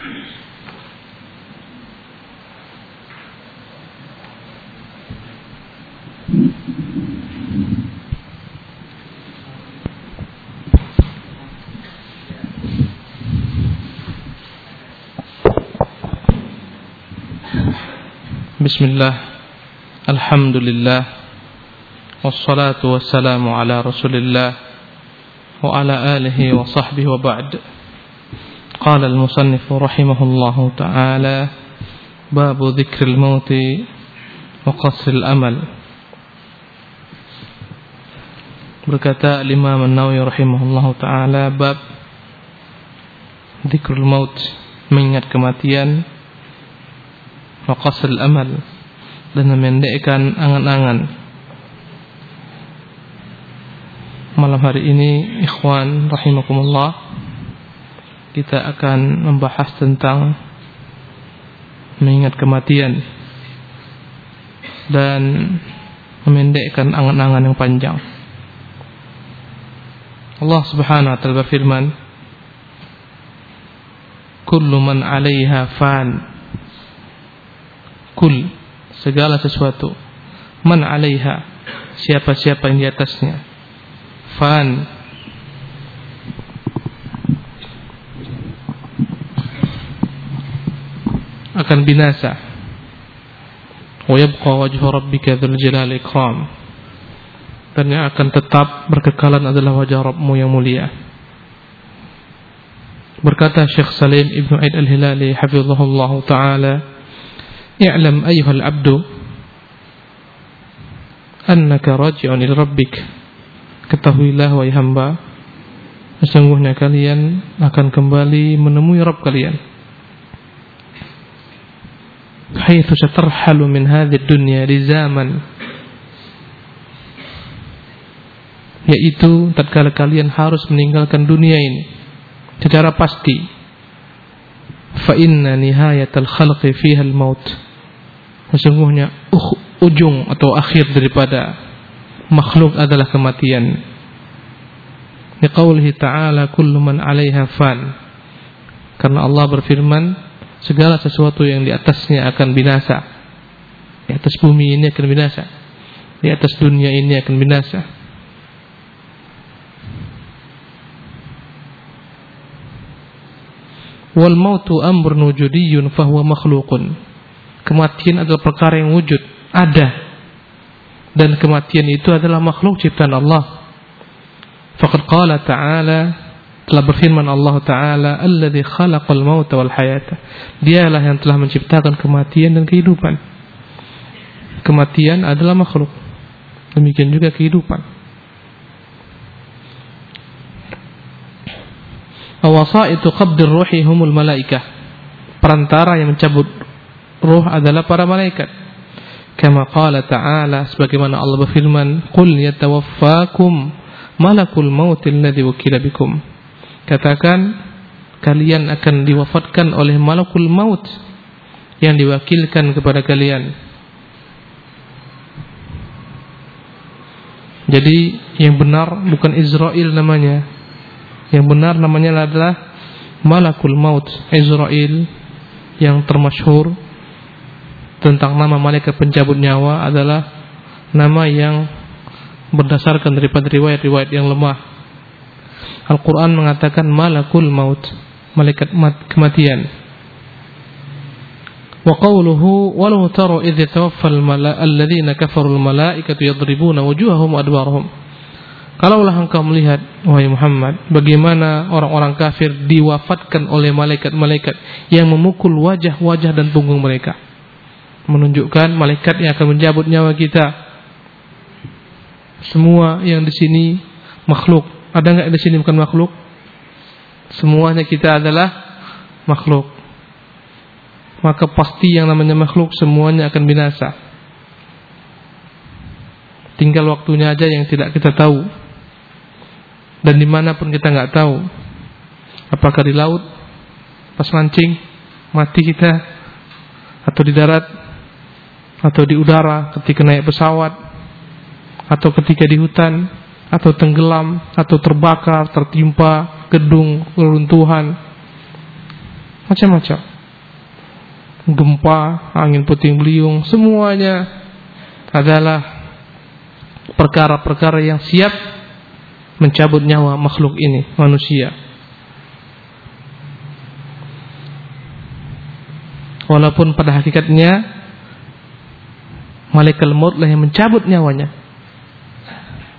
بسم الله الحمد لله والصلاة والسلام على رسول الله وعلى آله وصحبه وبعد قال المصنف رحمه الله تعالى باب ذكر الموت وقصر الأمل berkata Imam An-Nawawi rahimahullah taala bab dzikrul maut mengingat kematian wa qasrul amal dan memendekkan angan-angan. Malam hari ini ikhwan rahimakumullah kita akan membahas tentang mengingat kematian dan memendekkan angan-angan yang panjang. Allah Subhanahu wa taala berfirman, "Kullu man 'alaiha fan." Kul segala sesuatu man 'alaiha siapa-siapa yang di atasnya fan akan binasa. Wa yabqa wajhu rabbika dzul jalali ikram. Dan yang akan tetap berkekalan adalah wajah Rabbmu yang mulia. Berkata Syekh Salim Ibnu Aid Al-Hilali hafizahullah taala i'lam ayyuhal abdu annaka raji'un ila rabbik. Ketahuilah wahai hamba sesungguhnya kalian akan kembali menemui Rabb kalian haitsu satarhalu min hadhihi dunya di zaman yaitu tatkala kalian harus meninggalkan dunia ini secara pasti fa inna nihayatal khalqi fiha al-maut Sesungguhnya uh, ujung atau akhir daripada makhluk adalah kematian. Liqaulihi ta'ala kullu man 'alaiha fan. Karena Allah berfirman, segala sesuatu yang di atasnya akan binasa. Di atas bumi ini akan binasa. Di atas dunia ini akan binasa. Wal mautu amrun wujudiyyun fahuwa makhluqun kematian adalah perkara yang wujud, ada. Dan kematian itu adalah makhluk ciptaan Allah. Faqad qala ta'ala telah berfirman Allah Ta'ala Alladhi khalaqal mauta wal hayata. Dialah yang telah menciptakan kematian dan kehidupan. Kematian adalah makhluk. Demikian juga kehidupan. Itu qabdir ruhi humul malaikah. Perantara yang mencabut ruh adalah para malaikat. Kama qala ta'ala sebagaimana Allah berfirman, "Qul yatawaffakum malakul maut alladhi wukila bikum." Katakan kalian akan diwafatkan oleh malakul maut yang diwakilkan kepada kalian. Jadi yang benar bukan Israel namanya. Yang benar namanya adalah Malakul Maut Israel yang termasyhur tentang nama malaikat pencabut nyawa adalah nama yang berdasarkan daripada riwayat-riwayat yang lemah. Al-Quran mengatakan malakul maut, malaikat kematian. Wa qawluhu walau taru idh alladhina kafarul malaikatu yadribuna wujuhahum. Kalaulah engkau melihat wahai Muhammad bagaimana orang-orang kafir diwafatkan oleh malaikat-malaikat yang memukul wajah-wajah dan punggung mereka menunjukkan malaikat yang akan menjabut nyawa kita. Semua yang di sini makhluk. Ada nggak di sini bukan makhluk? Semuanya kita adalah makhluk. Maka pasti yang namanya makhluk semuanya akan binasa. Tinggal waktunya aja yang tidak kita tahu. Dan di mana pun kita nggak tahu. Apakah di laut, pas mancing, mati kita, atau di darat, atau di udara ketika naik pesawat atau ketika di hutan atau tenggelam atau terbakar tertimpa gedung reruntuhan macam-macam. Gempa, angin puting beliung, semuanya adalah perkara-perkara yang siap mencabut nyawa makhluk ini, manusia. Walaupun pada hakikatnya malaikat maut lah yang mencabut nyawanya.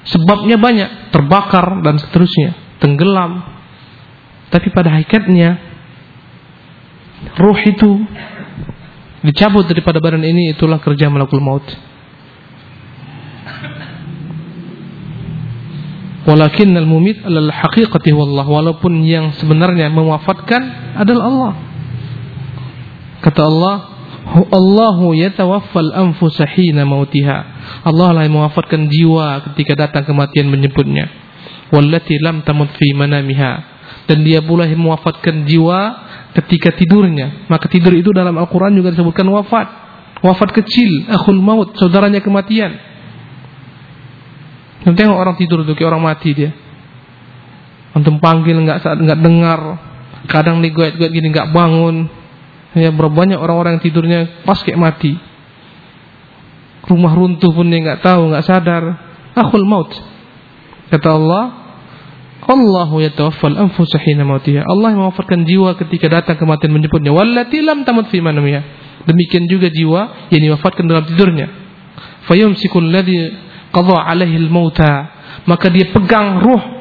Sebabnya banyak, terbakar dan seterusnya, tenggelam. Tapi pada hakikatnya ruh itu dicabut daripada badan ini itulah kerja malakul maut. Walakin al-mumit adalah haqiqati wallah walaupun yang sebenarnya mewafatkan adalah Allah. Kata Allah, Allahu yatawaffal anfusa mautiha. Allah lah yang mewafatkan jiwa ketika datang kematian menyebutnya. Wallati lam tamut fi manamiha. Dan dia pula yang mewafatkan jiwa ketika tidurnya. Maka tidur itu dalam Al-Quran juga disebutkan wafat. Wafat kecil, akhul maut, saudaranya kematian. Dan tengok orang tidur itu kayak orang mati dia. Antum panggil nggak saat nggak dengar, kadang gue gini nggak bangun, Ya berapa banyak orang-orang yang tidurnya pas kayak mati. Rumah runtuh pun dia nggak tahu, nggak sadar. Akhul maut. Kata Allah, Allahu yatawaffal anfusa hina mautiha. Allah mewafatkan jiwa ketika datang kematian menjemputnya. Wallati lam tamut fi manamiha. Demikian juga jiwa yang diwafatkan dalam tidurnya. Fayumsikul ladzi qadha alaihi al-mauta. Maka dia pegang ruh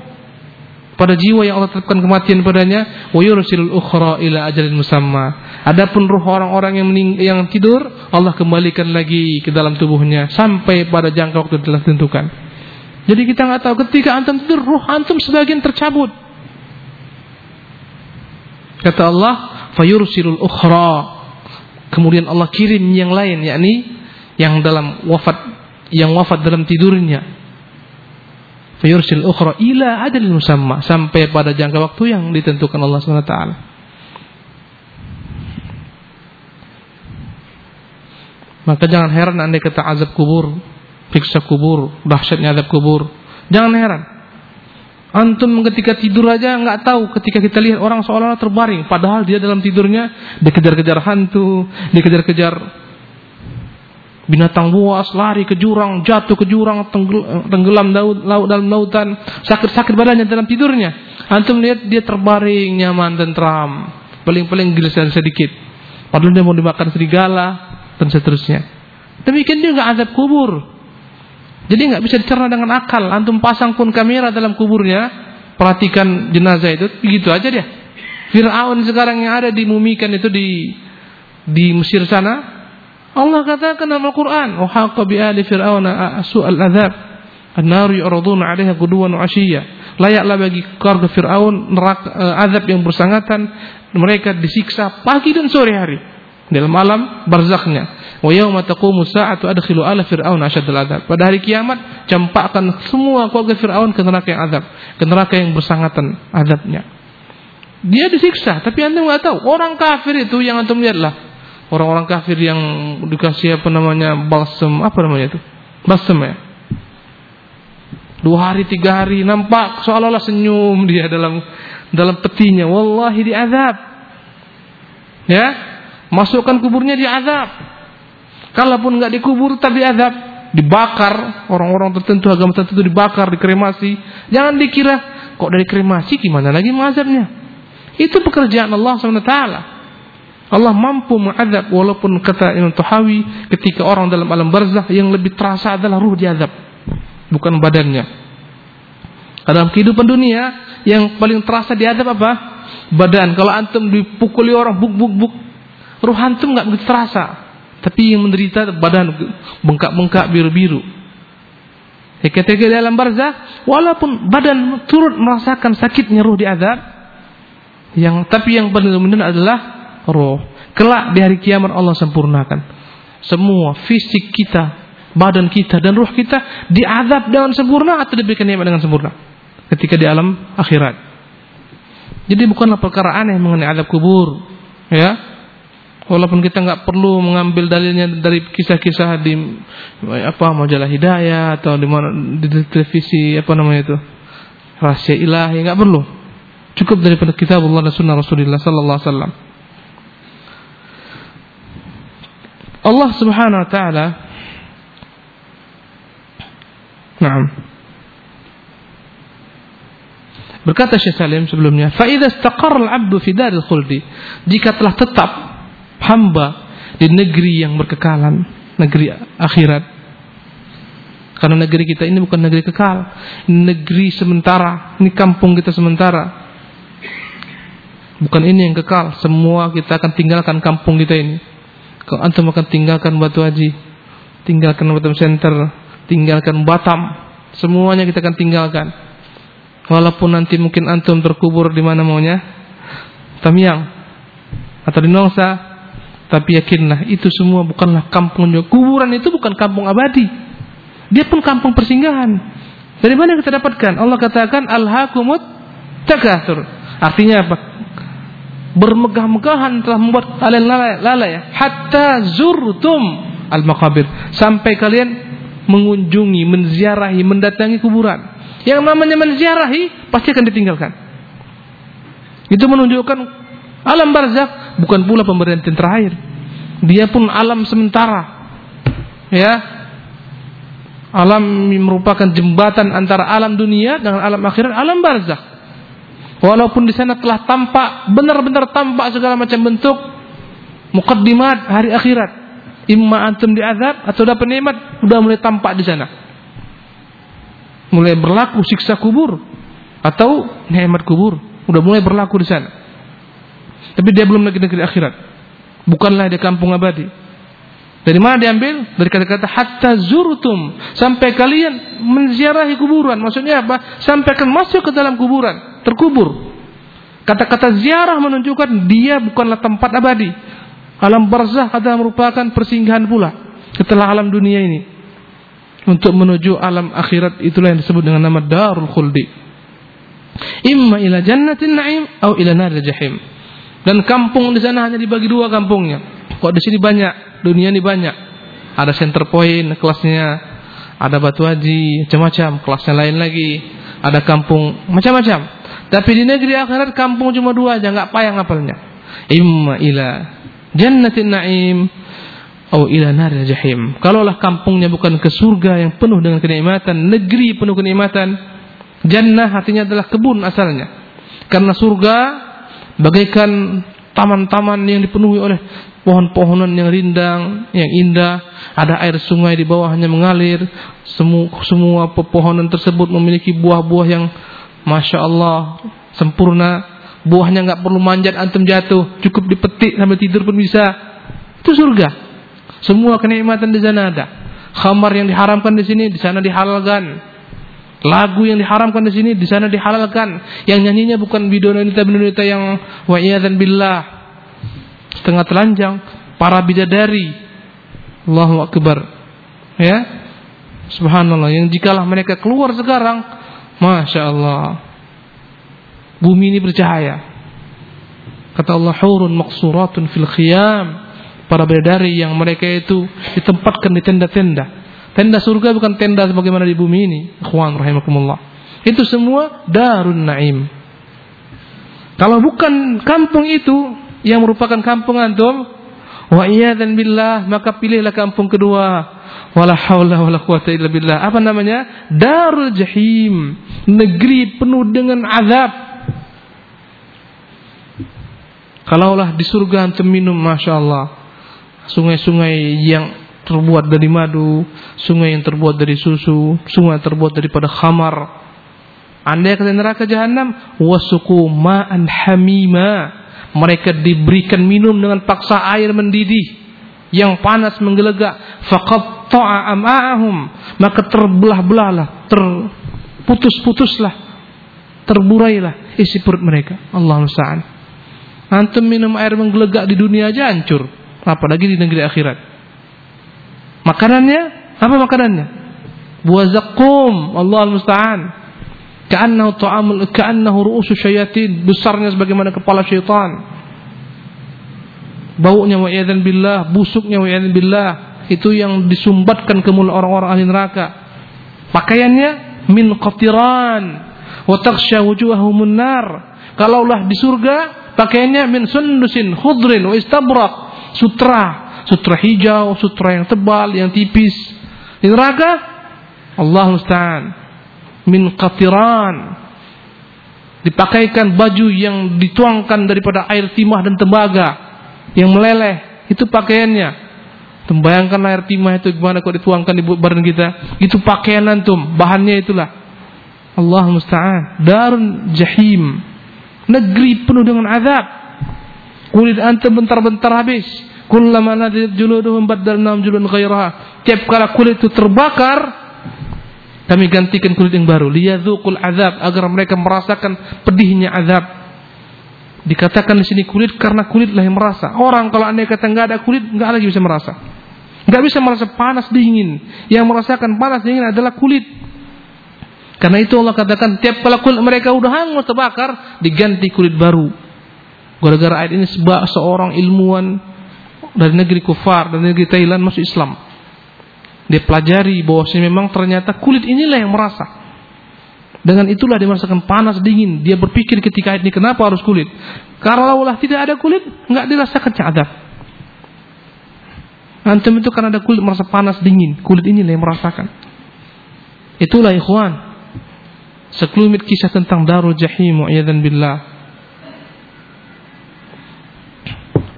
pada jiwa yang Allah tetapkan kematian padanya wa yursilul ukhra ila ajalin musamma. Adapun ruh orang-orang yang yang tidur Allah kembalikan lagi ke dalam tubuhnya sampai pada jangka waktu telah ditentukan. Jadi kita nggak tahu ketika antum tidur ruh antum sebagian tercabut. Kata Allah fayursilul ukhra. Kemudian Allah kirim yang lain yakni yang dalam wafat yang wafat dalam tidurnya fayursil ukhra ila adil musamma sampai pada jangka waktu yang ditentukan Allah SWT maka jangan heran anda kata azab kubur siksa kubur dahsyatnya azab kubur. Jangan heran. Antum ketika tidur aja nggak tahu ketika kita lihat orang seolah-olah terbaring padahal dia dalam tidurnya dikejar-kejar hantu dikejar-kejar binatang buas lari ke jurang, jatuh ke jurang, tenggelam laut, laut dalam lautan, sakit-sakit badannya dalam tidurnya. Antum lihat dia terbaring nyaman tentram, paling-paling giliran sedikit. Padahal dia mau dimakan serigala dan seterusnya. Demikian juga azab kubur. Jadi nggak bisa dicerna dengan akal. Antum pasang pun kamera dalam kuburnya, perhatikan jenazah itu, begitu aja dia. Fir'aun sekarang yang ada dimumikan itu di di Mesir sana, Allah katakan dalam Al-Quran, "Wa bi ali fir'auna su'al adzab." An-nar yu'raduna 'alaiha quduwan wa 'ashiyya. Layaklah bagi keluarga Firaun neraka uh, azab yang bersangatan mereka disiksa pagi dan sore hari dalam alam barzakhnya. Wa yauma taqumu sa'atu adkhilu ala fir'aun asyaddal adzab. Pada hari kiamat campakkan semua keluarga Firaun ke neraka yang azab, ke neraka yang bersangatan azabnya. Dia disiksa, tapi anda nggak tahu orang kafir itu yang antum lihatlah orang-orang kafir yang dikasih apa namanya balsam apa namanya itu? Balsam ya? Dua hari tiga hari nampak seolah-olah senyum dia dalam dalam petinya. Wallahi diazab ya? Masukkan kuburnya diazab kalaupun nggak dikubur tapi azab. Dibakar orang-orang tertentu agama tertentu dibakar dikremasi. Jangan dikira kok dari kremasi gimana lagi mengazabnya itu pekerjaan Allah swt Allah mampu mengadab walaupun kata Imam Tuhawi ketika orang dalam alam barzah yang lebih terasa adalah ruh diadab bukan badannya. Dalam kehidupan dunia yang paling terasa diadab apa? Badan. Kalau antum dipukuli orang buk buk buk, ruh antum nggak begitu terasa. Tapi yang menderita badan bengkak-bengkak biru-biru. Ya, ketika di alam barzah, walaupun badan turut merasakan sakitnya ruh diadab, yang tapi yang benar-benar adalah roh. Kelak di hari kiamat Allah sempurnakan. Semua fisik kita, badan kita dan roh kita diadab dengan sempurna atau diberikan nikmat dengan sempurna ketika di alam akhirat. Jadi bukanlah perkara aneh mengenai adab kubur, ya. Walaupun kita nggak perlu mengambil dalilnya dari kisah-kisah di apa majalah hidayah atau di mana di televisi apa namanya itu rahasia ilahi nggak perlu. Cukup daripada kitab Allah dan sunnah Rasulullah Sallallahu Alaihi Wasallam. Allah Subhanahu wa taala Naam. Berkata Syekh Salim sebelumnya, "Fa idza istaqarra al-'abdu fi daril khuldi." Jika telah tetap hamba di negeri yang berkekalan, negeri akhirat. Karena negeri kita ini bukan negeri kekal, negeri sementara, ini kampung kita sementara. Bukan ini yang kekal, semua kita akan tinggalkan kampung kita ini. Kalau antum akan tinggalkan Batu Haji, tinggalkan Batam Center, tinggalkan Batam, semuanya kita akan tinggalkan. Walaupun nanti mungkin antum terkubur di mana maunya, Tamiang atau di Nongsa, tapi yakinlah itu semua bukanlah kampung juga. Kuburan itu bukan kampung abadi. Dia pun kampung persinggahan. Dari mana kita dapatkan? Allah katakan al-hakumut takatsur. Artinya apa? Bermegah-megahan telah membuat kalian lalai, ya. hatta zurtum al makabir sampai kalian mengunjungi, menziarahi, mendatangi kuburan. Yang namanya menziarahi pasti akan ditinggalkan. Itu menunjukkan alam barzakh bukan pula pemberian terakhir. Dia pun alam sementara. Ya. Alam merupakan jembatan antara alam dunia dengan alam akhirat, alam barzakh. Walaupun di sana telah tampak benar-benar tampak segala macam bentuk mukaddimat hari akhirat. Imma antum diazab atau dapat nikmat sudah mulai tampak di sana. Mulai berlaku siksa kubur atau nikmat kubur sudah mulai berlaku di sana. Tapi dia belum lagi negeri akhirat. Bukanlah di kampung abadi. Dari mana diambil? Dari kata-kata hatta zurtum. Sampai kalian menziarahi kuburan. Maksudnya apa? Sampai kalian masuk ke dalam kuburan terkubur. Kata-kata ziarah menunjukkan dia bukanlah tempat abadi. Alam barzah adalah merupakan persinggahan pula setelah alam dunia ini. Untuk menuju alam akhirat itulah yang disebut dengan nama Darul Khuldi. Imma ila jannatin na'im atau ila nar jahim. Dan kampung di sana hanya dibagi dua kampungnya. Kok di sini banyak, dunia ini banyak. Ada center point kelasnya, ada batu haji, macam-macam, kelasnya lain lagi, ada kampung macam-macam. Tapi di negeri akhirat kampung cuma dua aja, nggak payah ngapalnya. Imma ila jannatin na'im atau ila nar jahim. Kalaulah kampungnya bukan ke surga yang penuh dengan kenikmatan, negeri penuh kenikmatan, jannah artinya adalah kebun asalnya. Karena surga bagaikan taman-taman yang dipenuhi oleh pohon-pohonan yang rindang, yang indah, ada air sungai di bawahnya mengalir, semua semua pepohonan tersebut memiliki buah-buah yang Masya Allah sempurna. Buahnya nggak perlu manjat antum jatuh cukup dipetik sambil tidur pun bisa. Itu surga. Semua kenikmatan di sana ada. Khamar yang diharamkan di sini di sana dihalalkan lagu yang diharamkan di sini di sana dihalalkan. Yang nyanyinya bukan bidonita-bidonita yang wa'iyatan billah. Setengah telanjang para bidadari. Allahu akbar. Ya? Subhanallah. Yang jikalah mereka keluar sekarang Masya Allah. Bumi ini bercahaya. Kata Allah Hurun maksuratun fil khiyam. Para bidadari yang mereka itu Ditempatkan di tenda-tenda Tenda surga bukan tenda sebagaimana di bumi ini Ikhwan rahimakumullah Itu semua darun naim Kalau bukan kampung itu Yang merupakan kampung antum Wa dan billah Maka pilihlah kampung kedua wala haula wala quwata illa billah. Apa namanya? Darul jahim, negeri penuh dengan azab. Kalaulah di surga antum minum Masya Allah Sungai-sungai yang terbuat dari madu Sungai yang terbuat dari susu Sungai yang terbuat daripada khamar. Anda kata neraka jahanam Wasuku ma'an hamima. Mereka diberikan minum dengan paksa air mendidih Yang panas menggelegak. Faqat qata'a am'a'ahum maka terbelah-belahlah terputus-putuslah terburailah isi perut mereka. Allah musta'an. Antum minum air menggelegak di dunia aja hancur. Apalagi di negeri akhirat makanannya? Apa makanannya? Buah zakum Allah musta'an ka'annahu ta'amul ka'annahu ru'usu syayatin. Besarnya sebagaimana kepala syaitan. Baunya wa'iyadzan billah busuknya wa'iyadzan billah. Itu yang disumbatkan ke mulut orang-orang ahli neraka. Pakaiannya min qatiran. Wa taghsha wujuhahum nar. Kalaulah di surga pakaiannya min sundusin khudrin wa istabrak sutra sutra hijau, sutra yang tebal, yang tipis. Di neraka Allah musta'an. Min qatiran. Dipakaikan baju yang dituangkan daripada air timah dan tembaga yang meleleh. Itu pakaiannya. Membayangkan air timah itu gimana kok dituangkan di badan kita? Itu pakaian antum. Bahannya itulah. Allah musta'an. Darun jahim. Negeri penuh dengan azab. Kulit antum bentar-bentar habis kullama nadat juluduhum baddalnahum juludan ghairaha tiap kala kulit itu terbakar kami gantikan kulit yang baru liyadzuqul azab agar mereka merasakan pedihnya azab. Dikatakan di sini kulit karena kulitlah yang merasa. Orang kalau anda kata nggak ada kulit nggak lagi bisa merasa. Nggak bisa merasa panas dingin. Yang merasakan panas dingin adalah kulit. Karena itu Allah katakan tiap kala kulit mereka udah hangus terbakar diganti kulit baru. Gara-gara ayat ini sebab seorang ilmuwan dari negeri kufar dari negeri Thailand masuk Islam. Dia pelajari bahwasanya memang ternyata kulit inilah yang merasa. Dengan itulah dia merasakan panas dingin. Dia berpikir ketika ini kenapa harus kulit? Karena Allah tidak ada kulit, nggak dirasakan cadar. Antum itu karena ada kulit merasa panas dingin, kulit inilah yang merasakan. Itulah ikhwan. Sekelumit kisah tentang Darul Jahim dan billah.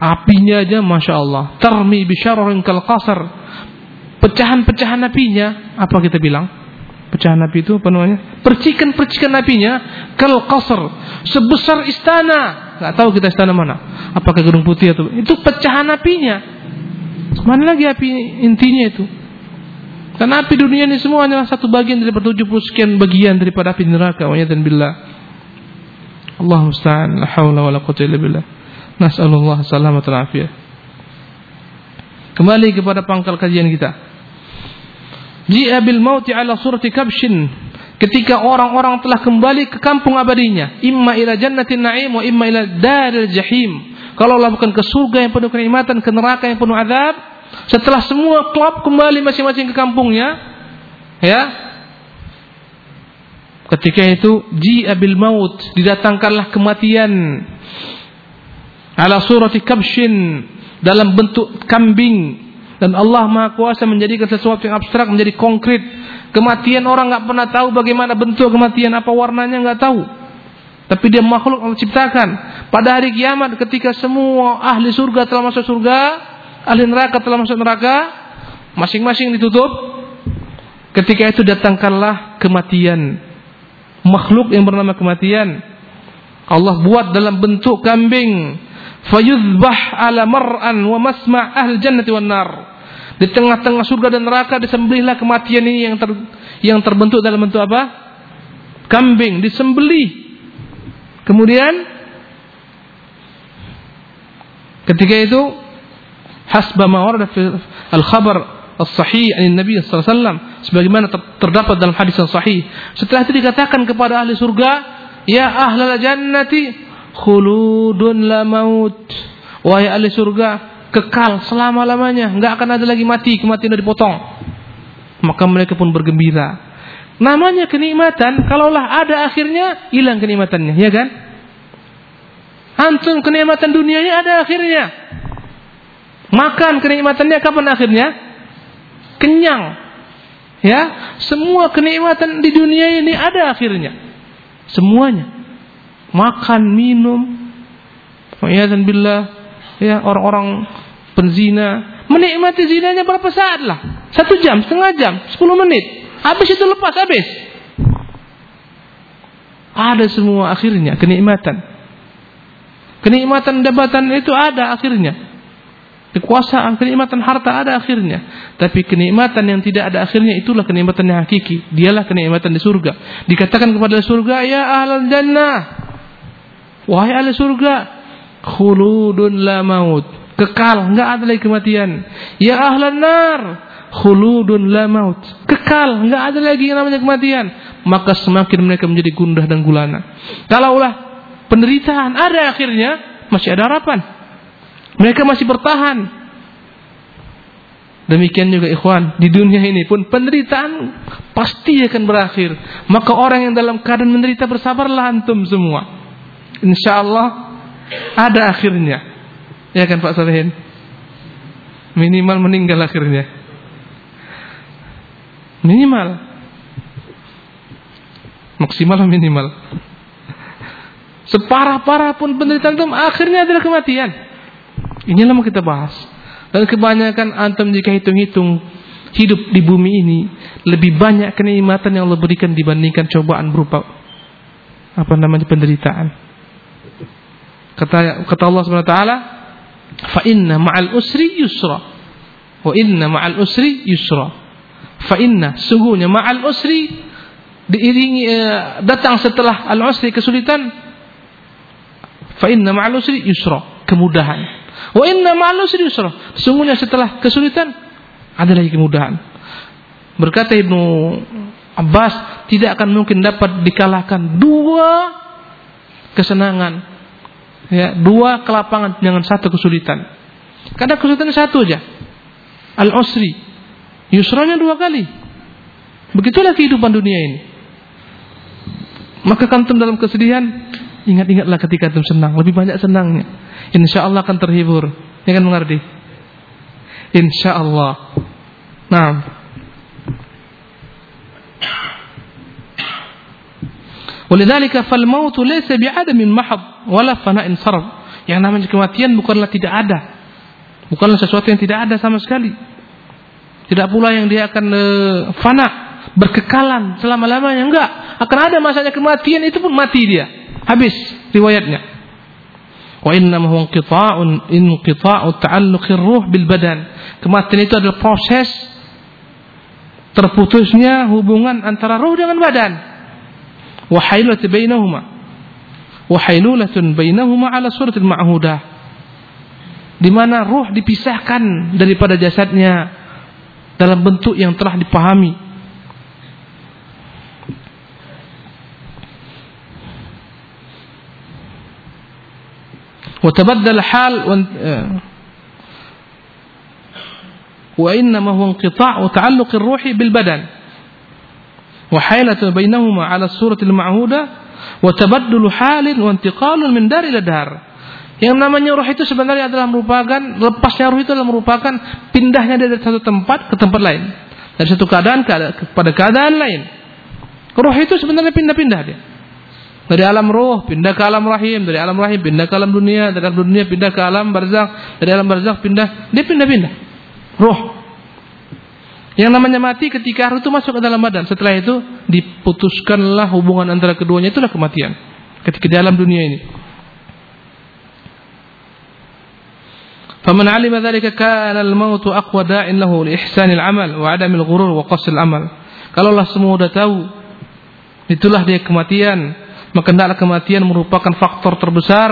Apinya aja Masya Allah Termi bisyararin kal qasar pecahan-pecahan apinya apa kita bilang? Pecahan api itu apa namanya? Percikan-percikan apinya kal qasr, sebesar istana. Enggak tahu kita istana mana. Apakah gedung putih atau itu pecahan apinya. Mana lagi api intinya itu? Karena api dunia ini semua adalah satu bagian dari 70 sekian bagian daripada api neraka. Wa dan billah. Allah musta'an. La haula wa la. Nas'alullah salamat afiyah. Kembali kepada pangkal kajian kita. Ji'a bil mauti ala surati kabshin. Ketika orang-orang telah kembali ke kampung abadinya, imma ila jannatin na'im wa imma ila daril jahim. Kalau Allah bukan ke surga yang penuh kenikmatan, ke neraka yang penuh azab, setelah semua klub kembali masing-masing ke kampungnya, ya. Ketika itu ji'a bil maut, didatangkanlah kematian ala surati kabshin dalam bentuk kambing dan Allah Maha Kuasa menjadikan sesuatu yang abstrak menjadi konkret. Kematian orang nggak pernah tahu bagaimana bentuk kematian, apa warnanya nggak tahu. Tapi dia makhluk Allah ciptakan. Pada hari kiamat ketika semua ahli surga telah masuk surga, ahli neraka telah masuk neraka, masing-masing ditutup. Ketika itu datangkanlah kematian. Makhluk yang bernama kematian. Allah buat dalam bentuk kambing. Fayuzbah ala mar'an wa masma' ahli jannati wan nar. Di tengah-tengah surga dan neraka disembelihlah kematian ini yang ter, yang terbentuk dalam bentuk apa? Kambing disembelih. Kemudian ketika itu hasba ma warada al-khabar as-sahih an Nabi sallallahu alaihi wasallam sebagaimana terdapat dalam hadis yang sahih. Setelah itu dikatakan kepada ahli surga, "Ya ahlal jannati khuludun la maut." Wahai ahli surga, kekal selama-lamanya, nggak akan ada lagi mati, kematian dari dipotong. Maka mereka pun bergembira. Namanya kenikmatan, kalaulah ada akhirnya, hilang kenikmatannya, ya kan? Antum kenikmatan dunianya ada akhirnya. Makan kenikmatannya kapan akhirnya? Kenyang. Ya, semua kenikmatan di dunia ini ada akhirnya. Semuanya. Makan, minum. Ya dan billah. Ya orang-orang penzina. Menikmati zinanya berapa saat lah? Satu jam setengah jam sepuluh menit. Habis itu lepas habis. Ada semua akhirnya kenikmatan. Kenikmatan jabatan itu ada akhirnya. Kekuasaan kenikmatan harta ada akhirnya. Tapi kenikmatan yang tidak ada akhirnya itulah kenikmatan yang hakiki. Dialah kenikmatan di surga. Dikatakan kepada surga ya ahlal jannah wahai ahli surga khuludun la maut kekal, nggak ada lagi kematian. Ya ahlan nar, khuludun la maut. Kekal, nggak ada lagi yang namanya kematian. Maka semakin mereka menjadi gundah dan gulana. Kalaulah penderitaan ada akhirnya, masih ada harapan. Mereka masih bertahan. Demikian juga ikhwan, di dunia ini pun penderitaan pasti akan berakhir. Maka orang yang dalam keadaan menderita bersabarlah antum semua. Insya Allah ada akhirnya. Ya kan Pak Salihin? Minimal meninggal akhirnya. Minimal. Maksimal minimal. Separah-parah pun penderitaan itu akhirnya adalah kematian. Inilah mau kita bahas. Dan kebanyakan antum jika hitung-hitung hidup di bumi ini lebih banyak kenikmatan yang Allah berikan dibandingkan cobaan berupa apa namanya penderitaan. Kata kata Allah Subhanahu wa taala, "Fa inna ma'al usri yusra." Wa inna ma'al usri yusra. Fa inna sungguhnya ma'al usri diiringi eh, datang setelah al usri kesulitan fa inna ma'al usri yusra, kemudahan. Wa inna ma'al usri yusra. Sungguhnya setelah kesulitan ada lagi kemudahan. Berkata Ibnu Abbas, tidak akan mungkin dapat dikalahkan dua kesenangan. Ya, dua kelapangan dengan satu kesulitan. Karena kesulitan satu aja. Al-usri. Yusranya dua kali. Begitulah kehidupan dunia ini. Maka kantum dalam kesedihan, ingat-ingatlah ketika antum senang, lebih banyak senangnya. Insya Allah akan terhibur. Ya kan mengerti? Insya Allah. Nah. Fal mautu laysa bi'adamin mahad wala fana'in sarf. Yang namanya kematian bukanlah tidak ada. Bukanlah sesuatu yang tidak ada sama sekali. Tidak pula yang dia akan uh, fana, berkekalan selama-lamanya enggak. Akan ada masanya kematian itu pun mati dia. Habis riwayatnya. Wa innama huwa inqita'un inqita'u ta'alluqir ruh bil badan. Kematian itu adalah proses terputusnya hubungan antara ruh dengan badan. Wa hailatu bainahuma. Wa hailulatun bainahuma ala suratil ma'hudah. Di mana ruh dipisahkan daripada jasadnya dalam bentuk yang telah dipahami. وتبدل حال وإنما هو انقطاع وتعلق الروح بالبدن وحيلة بينهما على الصورة المعهودة وتبدل حال وانتقال من دار إلى دار Yang namanya roh itu sebenarnya adalah merupakan lepasnya roh itu adalah merupakan pindahnya dari satu tempat ke tempat lain. Dari satu keadaan kepada keadaan lain. Roh itu sebenarnya pindah-pindah dia. Dari alam roh pindah ke alam rahim, dari alam rahim pindah ke alam dunia, dari alam dunia pindah ke alam barzakh, dari alam barzakh pindah, dia pindah-pindah. Roh. Yang namanya mati ketika roh itu masuk ke dalam badan. Setelah itu diputuskanlah hubungan antara keduanya itulah kematian. Ketika di alam dunia ini. فمن علم ذلك كان الموت أقوى داع له لإحسان العمل وعدم الغرور وقص العمل kalau Allah semua sudah tahu itulah dia kematian maka hendaklah kematian merupakan faktor terbesar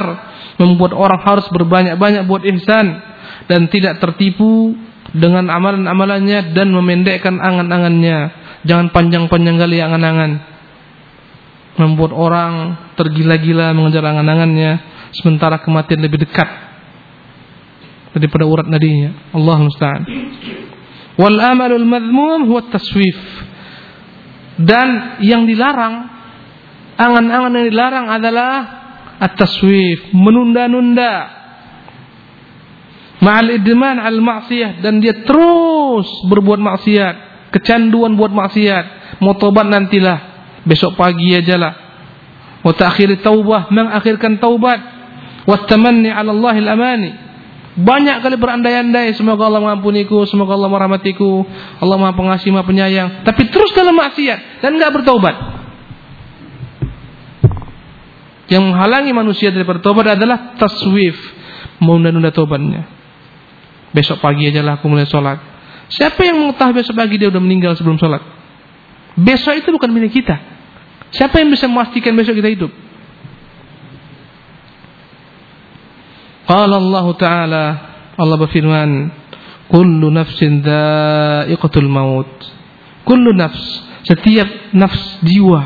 membuat orang harus berbanyak-banyak buat ihsan dan tidak tertipu dengan amalan-amalannya dan memendekkan angan-angannya jangan panjang-panjang kali angan-angan membuat orang tergila-gila mengejar angan-angannya sementara kematian lebih dekat daripada urat nadinya. Allah musta'an. Wal amalul madhmum huwa taswif. Dan yang dilarang angan-angan yang dilarang adalah at-taswif, menunda-nunda. Ma'al idman al maksiyah dan dia terus berbuat maksiat, kecanduan buat maksiat. Mau tobat nantilah, besok pagi ajalah. Wa ta'khir taubah, mengakhirkan taubat. Wa tamanni 'ala Allahil amani banyak kali berandai-andai. Semoga Allah mengampuniku, semoga Allah merahmatiku, Allah Maha Pengasih, Maha Penyayang, tapi terus dalam maksiat. Dan enggak bertobat. Yang menghalangi manusia dari bertobat adalah taswif, menunda-nunda tobatnya. Besok pagi aja lah aku mulai sholat. Siapa yang mengetahui besok pagi dia sudah meninggal sebelum sholat? Besok itu bukan milik kita. Siapa yang bisa memastikan besok kita hidup? Qala Allah Ta'ala Allah berfirman Kullu nafsin dha'iqatul maut Kullu nafs Setiap nafs jiwa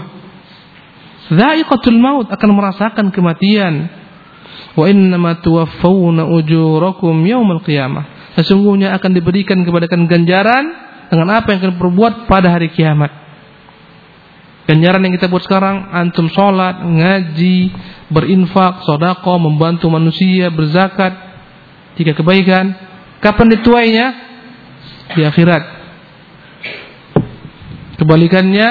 Dha'iqatul maut akan merasakan kematian Wa innama tuwaffawna ujurakum yawmal qiyamah Sesungguhnya akan diberikan kepada ganjaran Dengan apa yang kalian perbuat pada hari kiamat Ganjaran yang kita buat sekarang antum sholat, ngaji, berinfak, sodako, membantu manusia, berzakat, tiga kebaikan. Kapan dituainya? Di akhirat. Kebalikannya,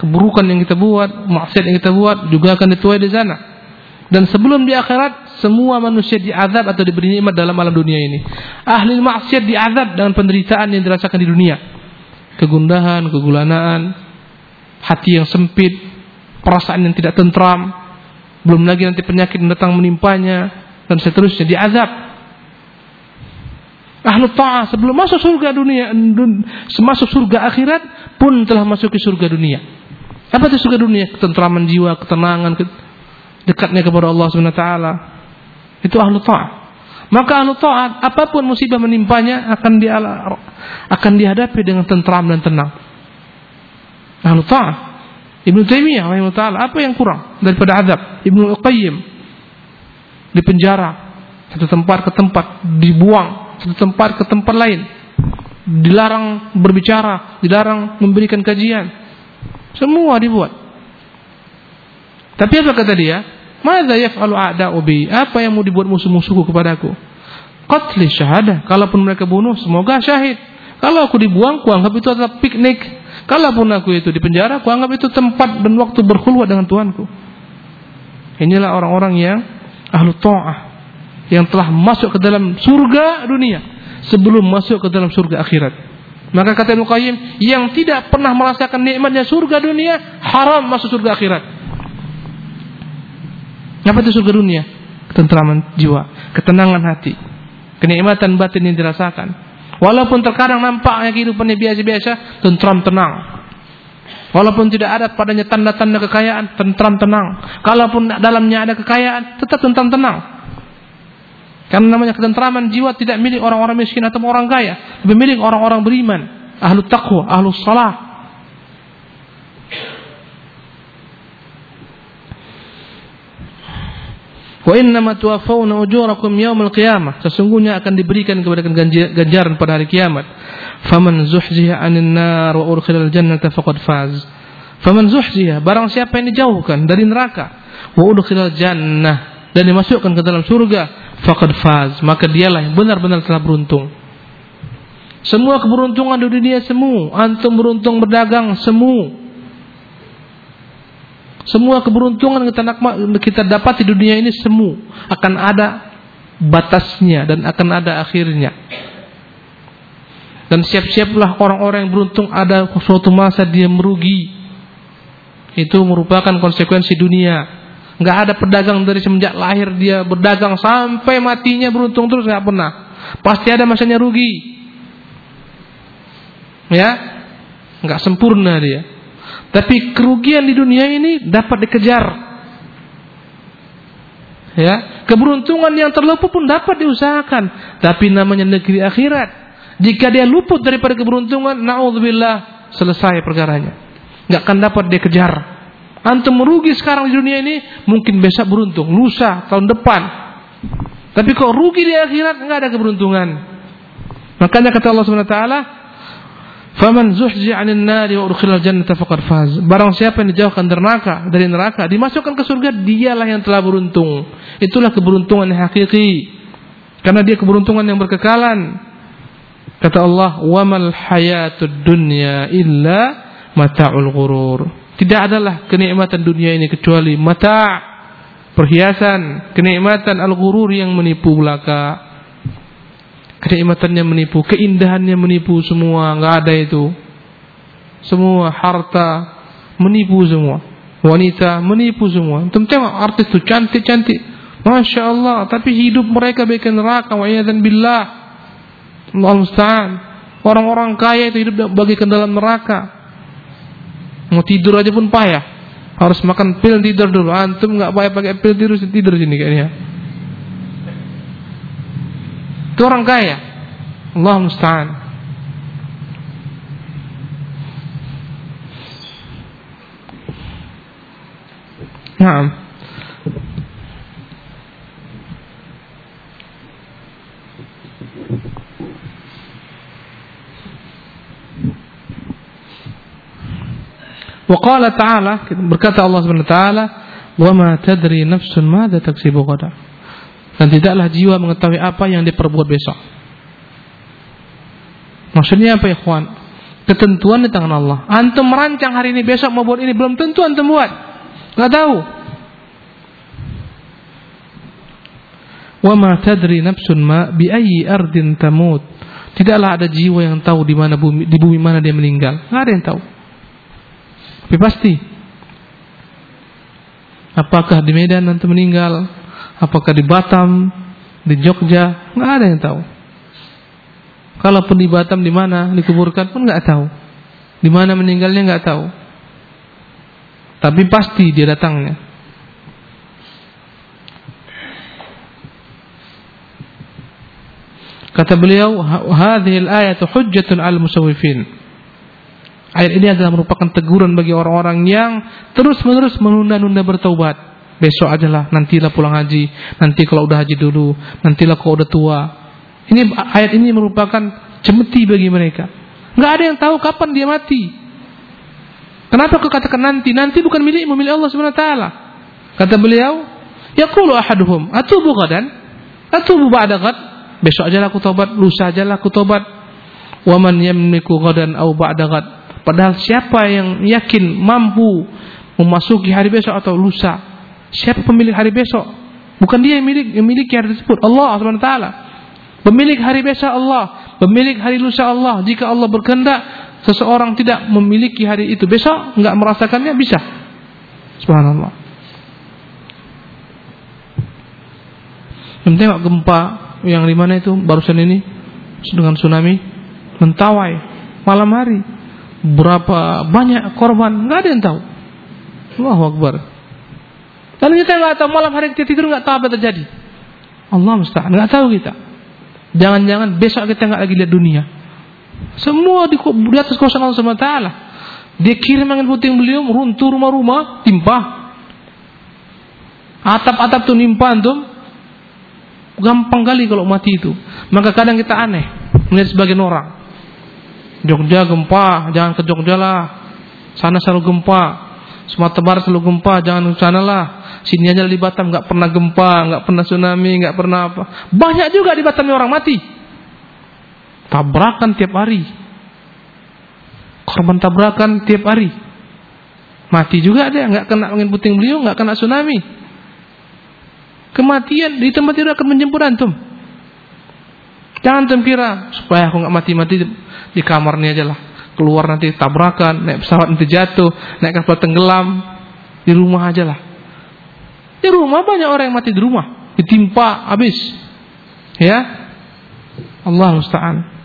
keburukan yang kita buat, maksiat yang kita buat juga akan dituai di sana. Dan sebelum di akhirat, semua manusia diazab atau diberi nikmat dalam alam dunia ini. Ahli maksiat diazab dengan penderitaan yang dirasakan di dunia. Kegundahan, kegulanaan, hati yang sempit, perasaan yang tidak tentram, belum lagi nanti penyakit yang datang menimpanya dan seterusnya diazab. Ahlu ta'ah sebelum masuk surga dunia, masuk surga akhirat pun telah masuk ke surga dunia. Apa itu surga dunia? Ketentraman jiwa, ketenangan, dekatnya kepada Allah Subhanahu wa taala. Itu ahlu ta'ah. Maka ahlu ta'at apa pun musibah menimpanya akan di akan dihadapi dengan tentram dan tenang. Ahlu ta'ah. Ibnu Taimiyah rahimahullah apa yang kurang daripada azab? Ibnu Qayyim di penjara satu tempat ke tempat dibuang satu tempat ke tempat lain. Dilarang berbicara, dilarang memberikan kajian. Semua dibuat. Tapi apa kata dia? Mada yaf'alu a'da'u bi? Apa yang mau dibuat musuh-musuhku kepadaku? Qatli syahadah. Kalaupun mereka bunuh, semoga syahid. Kalau aku dibuang, ku anggap itu adalah piknik. Kalaupun aku itu di penjara, ku anggap itu tempat dan waktu berkhulwat dengan Tuhanku. Inilah orang-orang yang ahlu ta'ah yang telah masuk ke dalam surga dunia sebelum masuk ke dalam surga akhirat. Maka kata Ibnu Qayyim, yang tidak pernah merasakan nikmatnya surga dunia, haram masuk surga akhirat. Apa itu surga dunia? Ketentraman jiwa, ketenangan hati, kenikmatan batin yang dirasakan. Walaupun terkadang nampaknya kehidupannya biasa-biasa, tentram tenang. Walaupun tidak ada padanya tanda-tanda kekayaan, tentram tenang. Kalaupun dalamnya ada kekayaan, tetap tentram tenang. Karena namanya ketentraman jiwa tidak milik orang-orang miskin atau orang kaya, tapi milik orang-orang beriman, ahlu taqwa, ahlu salah. Wa innama tuwaffawna ujurakum yawmal qiyamah. Sesungguhnya akan diberikan kepada ganjaran pada hari kiamat. Faman zuhziha 'anil nar wa udkhilal jannata faqad faz. Faman zuhziha, barang siapa yang dijauhkan dari neraka, wa udkhilal jannah dan dimasukkan ke dalam surga, faqad faz, maka dialah yang benar-benar telah beruntung. Semua keberuntungan di dunia semu, antum beruntung berdagang semu. Semua keberuntungan kita kita dapat di dunia ini semu akan ada batasnya dan akan ada akhirnya. Dan siap-siaplah orang-orang yang beruntung ada suatu masa dia merugi. Itu merupakan konsekuensi dunia nggak ada pedagang dari semenjak lahir dia berdagang sampai matinya beruntung terus nggak pernah. Pasti ada masanya rugi. Ya, nggak sempurna dia. Tapi kerugian di dunia ini dapat dikejar. Ya, keberuntungan yang terluput pun dapat diusahakan. Tapi namanya negeri akhirat. Jika dia luput daripada keberuntungan, naudzubillah selesai perkaranya. Nggak akan dapat dia kejar. Antum merugi sekarang di dunia ini, mungkin besok beruntung, lusa, tahun depan. Tapi kok rugi di akhirat enggak ada keberuntungan. Makanya kata Allah Subhanahu wa taala, "Faman zuhzi 'anil nari wa udkhilal jannata faqad faz." Barang siapa yang dijauhkan dari neraka, dari neraka, dimasukkan ke surga, dialah yang telah beruntung. Itulah keberuntungan yang hakiki. Karena dia keberuntungan yang berkekalan. Kata Allah, "Wa mal hayatud dunya illa mata'ul ghurur." Tidak adalah kenikmatan dunia ini kecuali mata perhiasan, kenikmatan al-ghurur yang menipu belaka. Kenikmatannya menipu, keindahannya menipu semua, enggak ada itu. Semua harta menipu semua. Wanita menipu semua. Tentang artis itu cantik-cantik. Masya Allah, tapi hidup mereka bikin neraka. Dan billah. Allah musta'an. Orang-orang kaya itu hidup bagikan dalam neraka. Mau tidur aja pun payah. Harus makan pil tidur dulu. Antum nggak payah pakai pil tidur tidur sini kayaknya. Itu orang kaya. Allah musta'an. Wa qala ta'ala berkata Allah Subhanahu wa taala, "Wa ma tadri nafsun madza taksibu ghadan." Dan tidaklah jiwa mengetahui apa yang diperbuat besok. Maksudnya apa ikhwan? Ketentuan di tangan Allah. Antum merancang hari ini, besok mau buat ini, belum tentu antum buat. Nggak tahu. Wa ma tadri nafsun ma bi ayyi ardin tamut. Tidaklah ada jiwa yang tahu di mana bumi di bumi mana dia meninggal. Nggak ada yang tahu. Tapi pasti. Apakah di Medan nanti meninggal? Apakah di Batam? Di Jogja? Nggak ada yang tahu. Kalaupun di Batam di mana dikuburkan pun nggak tahu. Di mana meninggalnya nggak tahu. Tapi pasti dia datangnya. Kata beliau, "Hadhihi al-ayatu hujjatun 'al musawwifin." Ayat ini adalah merupakan teguran bagi orang-orang yang terus-menerus menunda-nunda bertaubat. Besok ajalah, nantilah pulang haji, nanti kalau udah haji dulu, nantilah kalau udah tua, ini ayat ini merupakan cemeti bagi mereka. Nggak ada yang tahu kapan dia mati. Kenapa kau katakan nanti? Nanti bukan milikmu, milik Allah taala. Kata beliau, yaqulu ahaduhum, atubu ghadan? Atubu ba'da ghad? Besok aja aku tobat, lusa aja aku tobat. Wa man yamliku ghadan aw ba'da ghad? Padahal siapa yang yakin mampu memasuki hari besok atau lusa? Siapa pemilik hari besok? Bukan dia yang milik yang miliki hari tersebut, Allah Subhanahu taala. Pemilik hari besok Allah, pemilik hari lusa Allah. Jika Allah berkehendak seseorang tidak memiliki hari itu besok, enggak merasakannya bisa. Subhanallah. Yang tengok gempa yang di mana itu barusan ini dengan tsunami mentawai malam hari berapa banyak korban nggak ada yang tahu Allahu Akbar dan kita nggak tahu malam hari kita tidur nggak tahu apa terjadi Allah mustahil nggak tahu kita Jangan-jangan besok kita nggak lagi lihat dunia. Semua di, di atas kuasa Allah taala. Dia kirim angin puting beliau runtuh rumah-rumah, timpah. Atap-atap tuh nimpa tuh gampang kali kalau mati itu. Maka kadang kita aneh melihat sebagian orang. Jogja gempa, jangan ke Jogja lah. Sana selalu gempa. Sumatera Barat selalu gempa, jangan ke sana lah. Sini aja di Batam nggak pernah gempa, nggak pernah tsunami, nggak pernah apa. Banyak juga di Batam orang mati. Tabrakan tiap hari. Korban tabrakan tiap hari. Mati juga ada, nggak kena angin puting beliau, nggak kena tsunami. Kematian di tempat itu akan menjemput antum. Jangan antum kira supaya aku nggak mati-mati di kamarnya aja lah. Keluar nanti tabrakan, naik pesawat nanti jatuh, naik kapal tenggelam, di rumah aja lah. Di rumah banyak orang yang mati di rumah, ditimpa habis. Ya. Allah musta'an.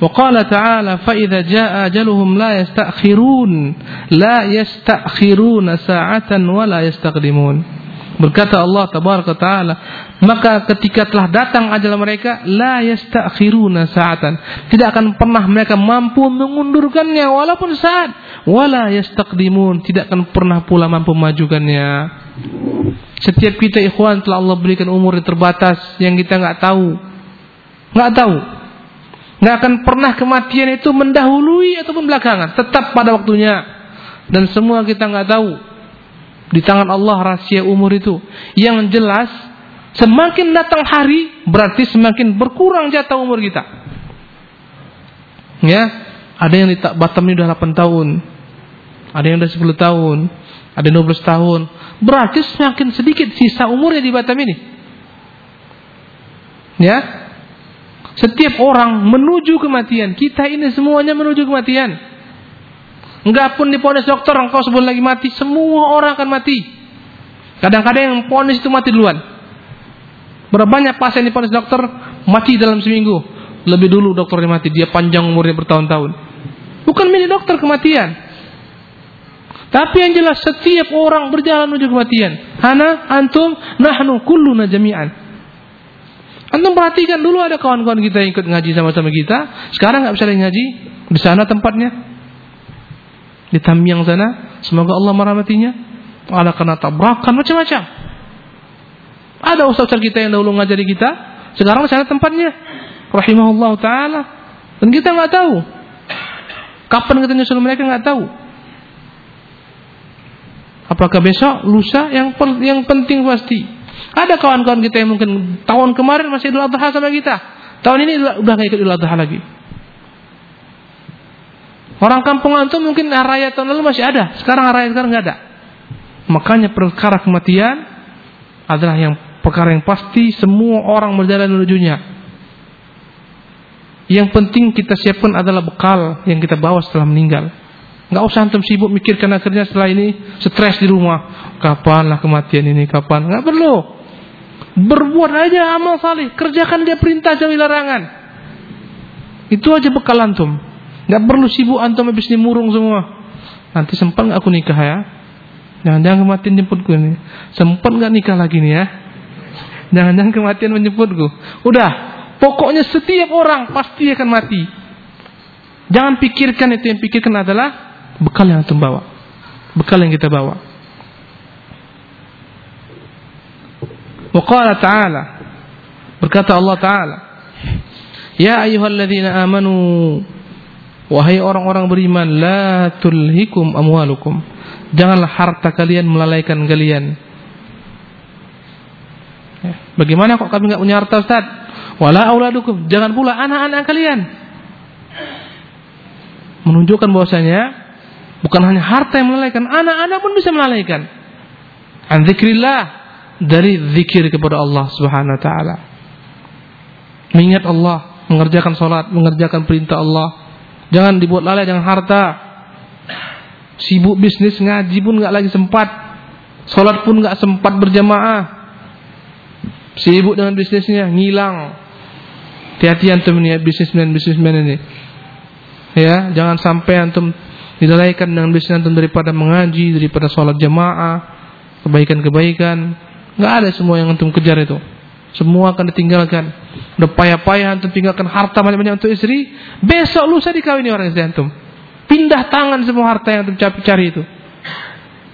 وقال تعالى فإذا جاء أجلهم لا يستأخرون لا يستأخرون ساعة ولا يستقدمون Berkata Allah tabaraka taala, maka ketika telah datang ajal mereka, la yastakhiruna sa'atan. Tidak akan pernah mereka mampu mengundurkannya walaupun saat, wala yastaqdimun, tidak akan pernah pula mampu memajukannya. Setiap kita ikhwan telah Allah berikan umur yang terbatas yang kita nggak tahu. nggak tahu. nggak akan pernah kematian itu mendahului ataupun belakangan, tetap pada waktunya. Dan semua kita nggak tahu di tangan Allah rahasia umur itu. Yang jelas, semakin datang hari, berarti semakin berkurang jatah umur kita. Ya, ada yang di Batam ini udah 8 tahun. Ada yang udah 10 tahun. Ada yang 12 tahun. Berarti semakin sedikit sisa umurnya di Batam ini. Ya. Setiap orang menuju kematian. Kita ini semuanya menuju kematian. Enggak pun diponis dokter engkau sebelum lagi mati, semua orang akan mati. Kadang-kadang yang ponis itu mati duluan. Berapa banyak pasien diponis dokter mati dalam seminggu. Lebih dulu dokternya mati, dia panjang umurnya bertahun-tahun. Bukan milik dokter kematian. Tapi yang jelas setiap orang berjalan menuju kematian. Hana, antum, nahnu, kulluna jami'an. Antum perhatikan dulu ada kawan-kawan kita yang ikut ngaji sama-sama kita. Sekarang nggak bisa lagi ngaji. Di sana tempatnya di Tamyang sana, semoga Allah merahmatinya. Ada kena tabrakan macam-macam. Ada ustaz kita yang dahulu ngajari kita, sekarang sana tempatnya. Rahimahullah taala. Dan kita nggak tahu. Kapan kita nyusul mereka nggak tahu. Apakah besok, lusa, yang yang penting pasti. Ada kawan-kawan kita yang mungkin tahun kemarin masih Idul Adha sama kita. Tahun ini udah nggak ikut Idul Adha lagi. Orang kampung antum mungkin raya tahun lalu masih ada, sekarang raya sekarang nggak ada. Makanya perkara kematian adalah yang perkara yang pasti semua orang berjalan menujunya. Yang penting kita siapkan adalah bekal yang kita bawa setelah meninggal. Nggak usah antum sibuk mikirkan akhirnya setelah ini stres di rumah. Kapan lah kematian ini? Kapan? Nggak perlu. Berbuat aja amal salih. Kerjakan dia perintah jauhi larangan. Itu aja bekal antum. Nggak perlu sibuk antum habis murung semua. Nanti sempat nggak aku nikah ya? Jangan-jangan kematian jemputku ini. Sempat nggak nikah lagi nih ya? Jangan-jangan kematian menjemputku. Udah, pokoknya setiap orang pasti akan mati. Jangan pikirkan itu yang pikirkan adalah bekal yang antum bawa. Bekal yang kita bawa. Wa qala ta'ala berkata Allah taala Ya ayyuhalladzina amanu wahai orang-orang beriman la tulhikum amwalukum janganlah harta kalian melalaikan kalian ya. Bagaimana kok kami nggak punya harta Ustaz? Wala auladukum, jangan pula anak-anak kalian. Menunjukkan bahwasanya Bukan hanya harta yang melalaikan, anak-anak pun bisa melalaikan. An zikrillah dari zikir kepada Allah Subhanahu wa taala. Mengingat Allah, mengerjakan salat, mengerjakan perintah Allah. Jangan dibuat lalai dengan harta. Sibuk bisnis ngaji pun nggak lagi sempat. Salat pun nggak sempat berjamaah. Sibuk dengan bisnisnya, ngilang. Hati-hati antum ya, bisnismen bisnismen ini. Ya, jangan sampai antum dilalaikan dengan bisnis antum daripada mengaji, daripada sholat jamaah, kebaikan-kebaikan. Nggak ada semua yang antum kejar itu. Semua akan ditinggalkan. Udah payah-payah antum tinggalkan harta banyak-banyak untuk istri, besok lusa dikawini orang istri antum. Pindah tangan semua harta yang antum cari itu.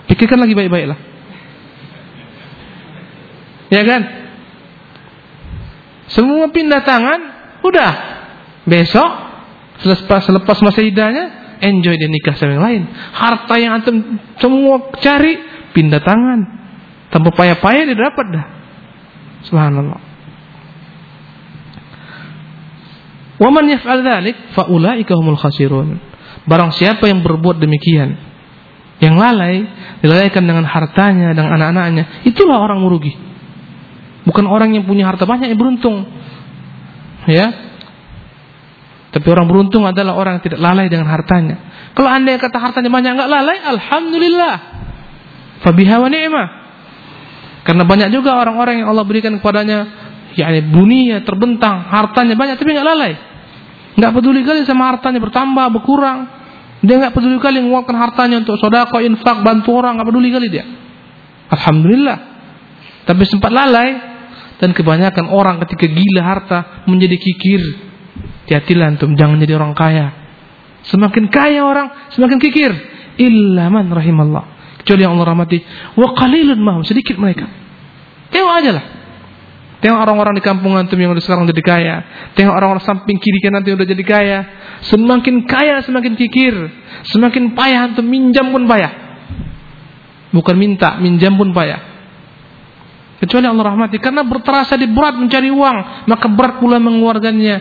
Pikirkan lagi baik-baiklah. Ya kan? Semua pindah tangan, udah. Besok selepas selepas masa idahnya enjoy dia nikah sama yang lain. Harta yang antum semua cari pindah tangan. Tanpa payah-payah dia dapat dah. Subhanallah. Waman yaf'al dzalik fa ulaika humul khasirun. Barang siapa yang berbuat demikian, yang lalai, dilalaikan dengan hartanya dan anak-anaknya, itulah orang merugi. Bukan orang yang punya harta banyak yang beruntung. Ya, tapi orang beruntung adalah orang yang tidak lalai dengan hartanya. Kalau anda yang kata hartanya banyak nggak lalai, alhamdulillah. Fabiha wa ni'mah. Karena banyak juga orang-orang yang Allah berikan kepadanya, yakni dunia terbentang, hartanya banyak tapi nggak lalai. Nggak peduli kali sama hartanya bertambah, berkurang. Dia nggak peduli kali mengeluarkan hartanya untuk sodako, infak, bantu orang, nggak peduli kali dia. Alhamdulillah. Tapi sempat lalai dan kebanyakan orang ketika gila harta menjadi kikir, Hati-hatilah antum jangan jadi orang kaya. Semakin kaya orang, semakin kikir. Illa man rahimallah. Kecuali yang Allah rahmati. Wa qalilun mahum, sedikit mereka. Tengok aja lah. Tengok orang-orang di kampung antum yang udah sekarang jadi kaya. Tengok orang-orang samping kiri kanan yang udah jadi kaya. Semakin kaya semakin kikir. Semakin payah antum minjam pun payah. Bukan minta, minjam pun payah. Kecuali Allah rahmati. Karena berterasa di berat mencari uang. Maka berat pula mengeluarkannya.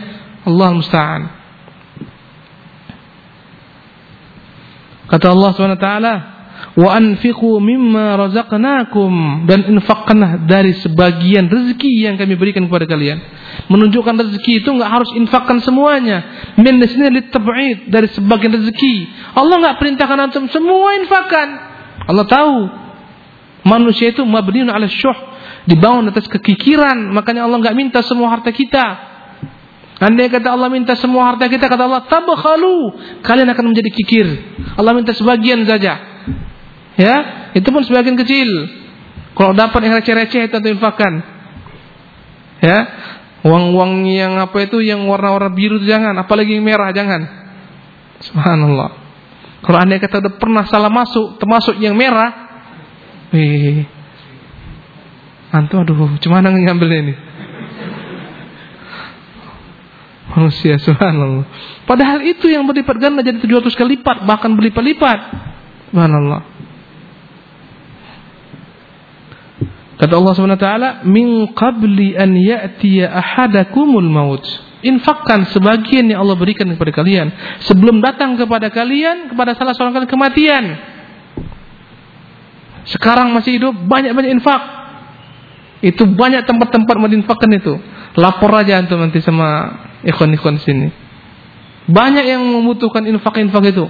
Allah musta'an. Kata Allah SWT, "Wa anfiqu mimma razaqnakum" dan infakkanlah dari sebagian rezeki yang kami berikan kepada kalian. Menunjukkan rezeki itu enggak harus infakkan semuanya. Min sini litab'id dari sebagian rezeki. Allah enggak perintahkan antum semua infakkan. Allah tahu manusia itu mabniun 'ala syuh, dibangun atas kekikiran, makanya Allah enggak minta semua harta kita. Andai kata Allah minta semua harta kita, kata Allah, tabakhalu. Kalian akan menjadi kikir. Allah minta sebagian saja. Ya, itu pun sebagian kecil. Kalau dapat yang receh-receh itu infakkan. Ya, uang-uang yang apa itu yang warna-warna biru itu jangan, apalagi yang merah jangan. Subhanallah. Kalau anda kata udah pernah salah masuk, termasuk yang merah, eh, antum aduh, cuma ngambilnya ini manusia subhanallah. Padahal itu yang berlipat ganda jadi 700 kali lipat, bahkan berlipat-lipat. Subhanallah. Kata Allah taala, "Min qabli an ya'tiya ahadakumul maut." Infakkan sebagian yang Allah berikan kepada kalian sebelum datang kepada kalian kepada salah seorang kalian kematian. Sekarang masih hidup banyak-banyak infak. Itu banyak tempat-tempat menginfakkan itu. Lapor aja antum nanti sama ikhwan-ikhwan sini. Banyak yang membutuhkan infak-infak itu.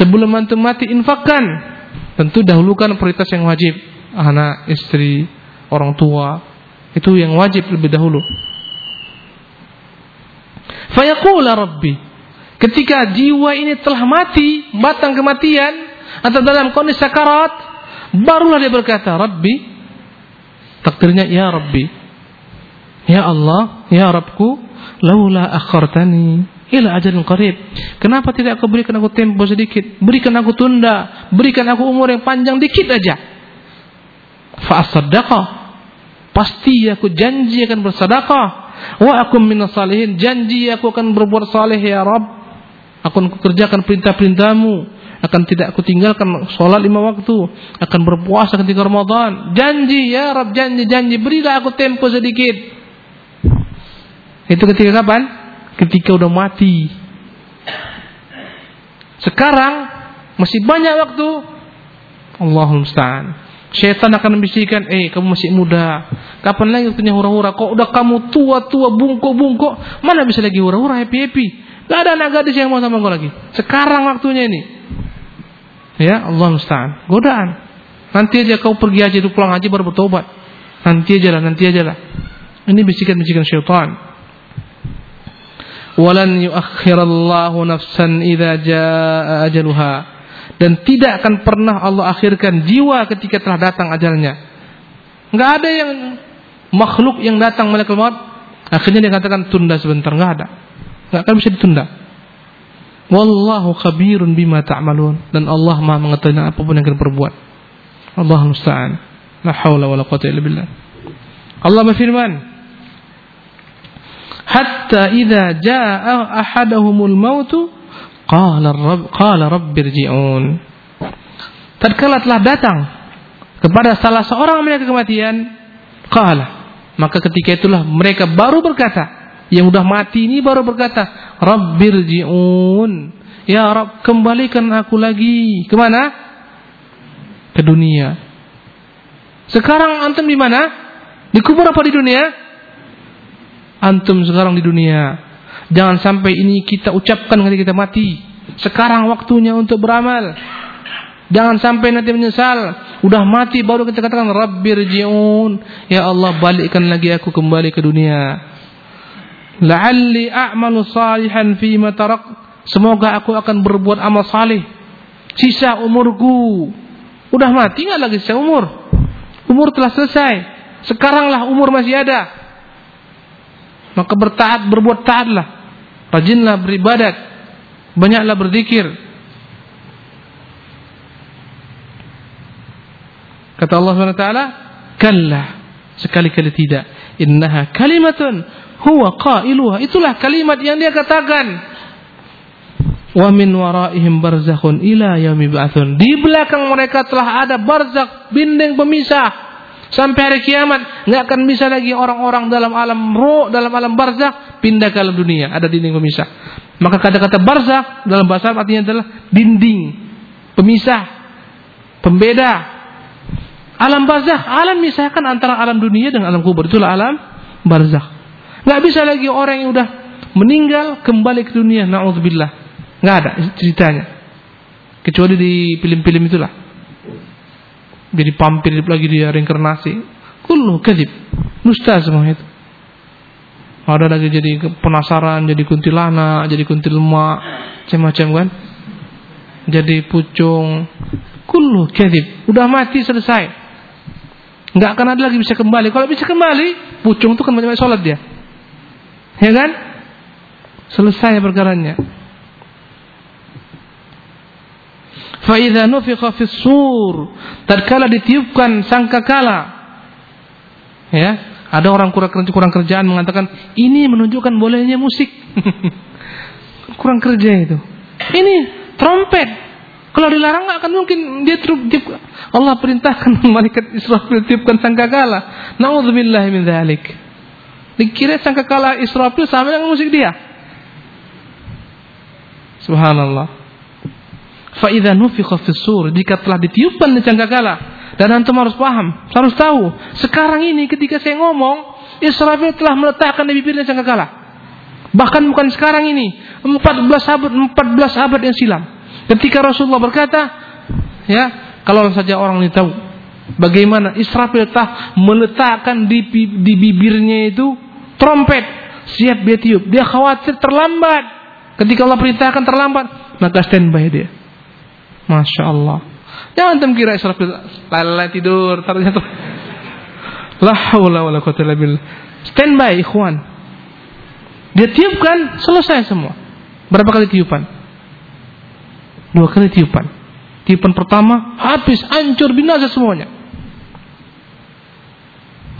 Sebelum antum mati infakkan. Tentu dahulukan prioritas yang wajib. Anak, istri, orang tua. Itu yang wajib lebih dahulu. Fayaqula Rabbi. Ketika jiwa ini telah mati, batang kematian atau dalam kondisi sakarat, barulah dia berkata, Rabbi, takdirnya ya Rabbi. Ya Allah, ya Rabbku, laula akhartani ila ajalin qarib. Kenapa tidak kau berikan aku tempo sedikit? Berikan aku tunda, berikan aku umur yang panjang dikit aja. Fa Pasti aku janji akan bersedekah Wa akum minas salihin. Janji aku akan berbuat saleh ya Rabb. Aku akan kerjakan perintah-perintahmu. Akan tidak aku tinggalkan sholat lima waktu. Akan berpuasa ketika Ramadan. Janji ya Rabb, janji-janji. Berilah aku tempo sedikit. Itu ketika kapan? Ketika udah mati. Sekarang masih banyak waktu. Allahumma musta'an. Syaitan akan membisikkan, eh kamu masih muda. Kapan lagi waktunya hura-hura? Kok udah kamu tua-tua, bungkuk-bungkuk. Mana bisa lagi hura-hura, happy-happy. Gak ada anak gadis yang mau sama kau lagi. Sekarang waktunya ini. Ya Allah musta'an. Godaan. Nanti aja kau pergi aja, itu pulang aja baru bertobat. Nanti aja lah, nanti aja lah. Ini bisikan-bisikan syaitan. Walan yuakhirallahu nafsan idza jaa ajaluha dan tidak akan pernah Allah akhirkan jiwa ketika telah datang ajalnya. Enggak ada yang makhluk yang datang malaikat maut akhirnya dia katakan tunda sebentar, enggak ada. Enggak akan bisa ditunda. Wallahu khabirun bima ta'malun dan Allah Maha mengetahui apa pun yang kalian perbuat. Allah musta'an. La haula wala quwwata illa billah. Allah berfirman, "Hatta idza jaa ahadahumul mautu Qala Rabb qala rabbirji'un. Tatkala telah datang kepada salah seorang mereka kematian, qala maka ketika itulah mereka baru berkata, yang sudah mati ini baru berkata, Rabbirji'un. Ya Rabb, kembalikan aku lagi. Ke mana? Ke dunia. Sekarang antum di mana? Di kubur apa di dunia? Antum sekarang di dunia. Jangan sampai ini kita ucapkan ketika kita mati. Sekarang waktunya untuk beramal. Jangan sampai nanti menyesal. Udah mati baru kita katakan Rabbirji'un. Ya Allah balikkan lagi aku kembali ke dunia. La'alli a'malu salihan fi tarak. Semoga aku akan berbuat amal salih. Sisa umurku. Udah mati nggak lagi sisa umur. Umur telah selesai. Sekaranglah umur masih ada. Maka bertaat, berbuat taatlah. Rajinlah beribadat. Banyaklah berzikir. Kata Allah SWT, Kalla. Sekali-kali tidak. Innaha kalimatun huwa qailuha. Itulah kalimat yang dia katakan. Wa min waraihim barzakhun ila yaumi ba'tsun. Di belakang mereka telah ada barzakh, binding pemisah Sampai hari kiamat nggak akan bisa lagi orang-orang dalam alam roh, dalam alam barzah pindah ke alam dunia. Ada dinding pemisah. Maka kata-kata barzah dalam bahasa Arab artinya adalah dinding pemisah, pembeda. Alam barzah, alam misahkan antara alam dunia dengan alam kubur. Itulah alam barzah. Nggak bisa lagi orang yang udah meninggal kembali ke dunia. Nauzubillah. Nggak ada ceritanya. Kecuali di film-film itulah jadi pampir lagi dia reinkarnasi. Kullu kadib. Dusta semua itu. Ada lagi jadi penasaran, jadi kuntilanak, jadi kuntil lemak, macam-macam kan. Jadi pucung. Kullu kadib. Udah mati selesai. Enggak akan ada lagi bisa kembali. Kalau bisa kembali, pucung itu kan banyak sholat dia. Ya kan? Selesai perkaranya. Faiza nufikha sur. Tatkala ditiupkan sangkakala. Ya, ada orang kurang kerja kurang kerjaan mengatakan ini menunjukkan bolehnya musik. kurang kerja itu. Ini trompet. Kalau dilarang nggak akan mungkin dia tiup Allah perintahkan malaikat Israfil tiupkan sangkakala. Nauzubillah min dzalik. Dikira sangkakala Israfil sama dengan musik dia. Subhanallah. Fa idza nufikha fis sur jika telah ditiupkan sangkakala dan antum harus paham, harus tahu. Sekarang ini ketika saya ngomong, Israfil telah meletakkan di bibirnya sangkakala. Bahkan bukan sekarang ini, 14 abad 14 abad yang silam. Ketika Rasulullah berkata, ya, kalau saja orang ini tahu bagaimana Israfil telah meletakkan di, di bibirnya itu trompet, siap dia tiup. Dia khawatir terlambat. Ketika Allah perintahkan terlambat, maka standby dia. Masya Allah. Jangan tem kira Israfil lala tidur ternyata. La haula wala quwata illa billah. Standby ikhwan. Dia tiupkan selesai semua. Berapa kali tiupan? Dua kali tiupan. Tiupan pertama habis hancur binasa semuanya.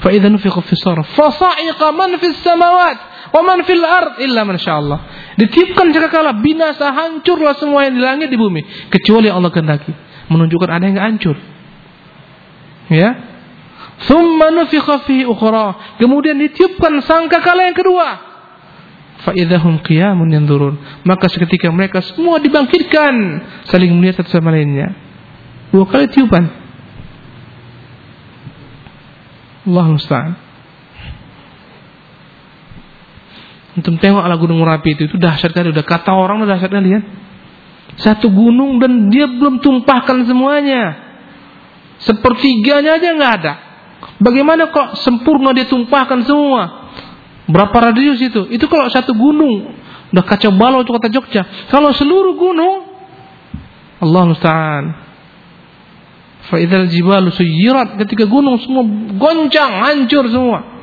Fa idza nufiqa fi sar fa sa'iqa man fis samawat wa man fil ard illa man Allah. Ditiupkan kala binasa hancurlah semua yang di langit di bumi. Kecuali Allah kehendaki. Menunjukkan ada yang hancur. Ya. Thumma nufikha fi ukhra. Kemudian ditiupkan sangkakala yang kedua. Faidahum qiyamun yanzurun maka seketika mereka semua dibangkitkan. Saling melihat satu sama lainnya. Dua kali tiupan. Allah musta'an Untuk tengok ala gunung Merapi itu itu dahsyat kali udah kata orang udah dahsyat kalian satu gunung dan dia belum tumpahkan semuanya sepertiganya aja nggak ada bagaimana kok sempurna dia tumpahkan semua Berapa radius itu? Itu kalau satu gunung. Udah kacau balau itu kota Jogja. Kalau seluruh gunung, Allah musta'an. Fa'idhal jibalu suyirat. Ketika gunung semua goncang, hancur semua.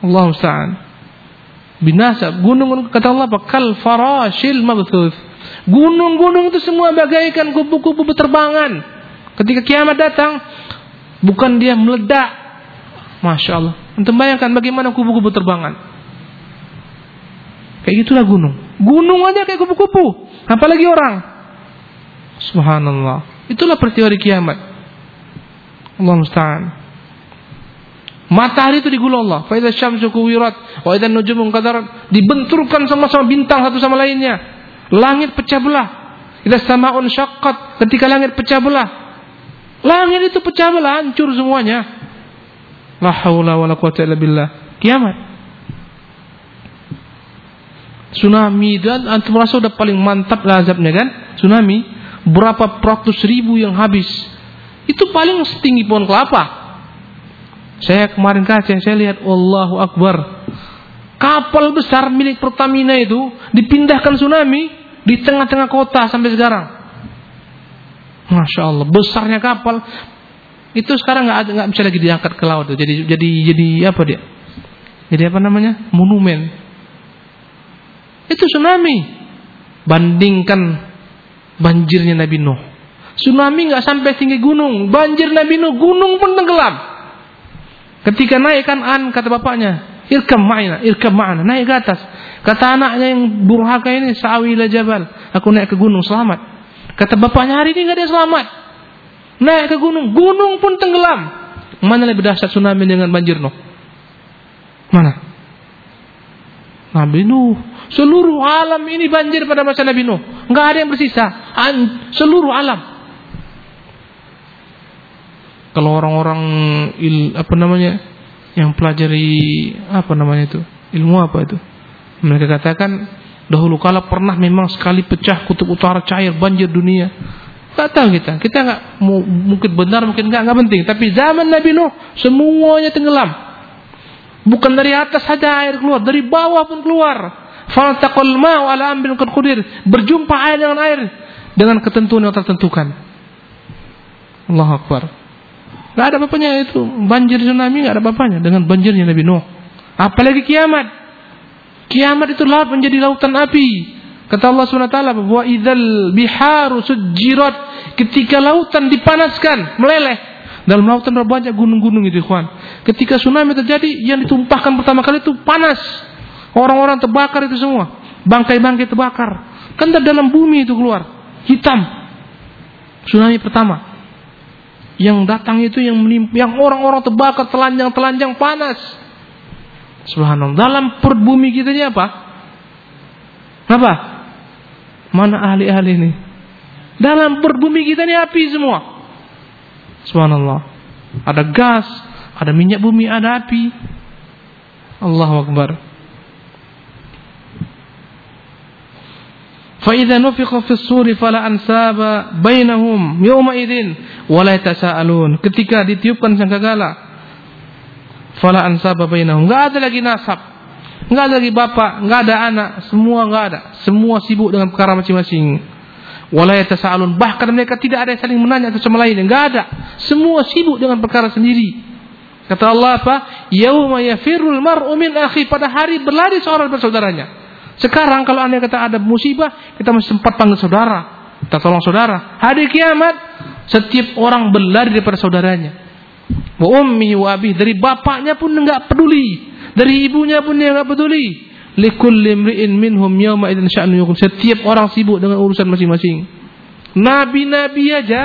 Allah musta'an. Binasa. Gunung kata Allah apa? Kal farashil mabthuth. Gunung-gunung itu semua bagaikan kupu-kupu berterbangan. Ketika kiamat datang, bukan dia meledak, Masya Allah. Untuk bayangkan bagaimana kupu-kupu terbangan. Kayak gitulah gunung. Gunung aja kayak kupu-kupu. Apalagi orang. Subhanallah. Itulah peristiwa di kiamat. Allah musta'an. Matahari itu digulung Allah. Fa idza syamsu kuwirat wa idza nujumu qadarat. Dibenturkan sama-sama bintang satu sama lainnya. Langit pecah belah. Idza sama'un syaqqat. Ketika langit pecah belah. Langit itu pecah belah, hancur semuanya. La haula wala quwata illa billah. Kiamat. Tsunami dan antum merasa udah paling mantap lah azabnya kan? Tsunami berapa ratus ribu yang habis. Itu paling setinggi pohon kelapa. Saya kemarin kaca, saya lihat Allahu Akbar. Kapal besar milik Pertamina itu dipindahkan tsunami di tengah-tengah kota sampai sekarang. Masya Allah, besarnya kapal. Itu sekarang nggak nggak bisa lagi diangkat ke laut jadi jadi jadi apa dia? Jadi apa namanya? Monumen. Itu tsunami. Bandingkan banjirnya Nabi Nuh. Tsunami nggak sampai tinggi gunung. Banjir Nabi Nuh gunung pun tenggelam ketika naik kan an kata bapaknya irkam ma'ina irkam ma'ana naik ke atas kata anaknya yang burhaka ini sa'awila jabal aku naik ke gunung selamat kata bapaknya hari ini nggak ada selamat Naik ke gunung, gunung pun tenggelam. Mana lebih dahsyat tsunami dengan banjir Nuh? Mana? Nabi Nuh. Seluruh alam ini banjir pada masa Nabi Nuh. Enggak ada yang bersisa. Seluruh alam. Kalau orang-orang il, apa namanya yang pelajari apa namanya itu ilmu apa itu mereka katakan dahulu kala pernah memang sekali pecah kutub utara cair banjir dunia Tak tahu kita. Kita nggak mungkin benar, mungkin nggak, nggak penting. Tapi zaman Nabi Nuh semuanya tenggelam. Bukan dari atas saja air keluar, dari bawah pun keluar. Faltaqal ma'u ala qadir. Berjumpa air dengan air dengan ketentuan yang tertentukan. Allah Akbar. Gak ada bapaknya itu. Banjir tsunami gak ada bapaknya dengan banjirnya Nabi Nuh. Apalagi kiamat. Kiamat itu laut menjadi lautan api. Kata Allah SWT bahwa idzal biharu sujirat ketika lautan dipanaskan, meleleh. Dalam lautan berbanyak gunung-gunung itu, ikhwan. Ketika tsunami terjadi, yang ditumpahkan pertama kali itu panas. Orang-orang terbakar itu semua. Bangkai-bangkai terbakar. Kan dari dalam bumi itu keluar, hitam. Tsunami pertama. Yang datang itu yang yang orang-orang terbakar telanjang-telanjang panas. Subhanallah. Dalam perut bumi kita ini apa? Apa? Mana ahli-ahli ini? Dalam perut bumi kita ini api semua. Subhanallah. Ada gas, ada minyak bumi, ada api. Allahu Akbar. فإذا نفخ في الصور فلا أنساب بينهم يومئذ ولا يتساءلون ketika ditiupkan sangkakala fala ansaba bainahum enggak ada lagi nasab enggak ada lagi bapak enggak ada anak semua enggak ada semua sibuk dengan perkara masing-masing wala yatasaalun bahkan mereka tidak ada yang saling menanya satu sama lain enggak ada semua sibuk dengan perkara sendiri kata Allah apa yauma yafirul mar'u min akhi pada hari berlari seorang bersaudaranya sekarang kalau anda kata ada musibah, kita masih sempat panggil saudara. Kita tolong saudara. Hari kiamat, setiap orang berlari daripada saudaranya. Wa ummi wa abi. Dari bapaknya pun enggak peduli. Dari ibunya pun dia enggak peduli. Likulli imri'in minhum yawma idzin sya'nu yuqul. Setiap orang sibuk dengan urusan masing-masing. Nabi-nabi aja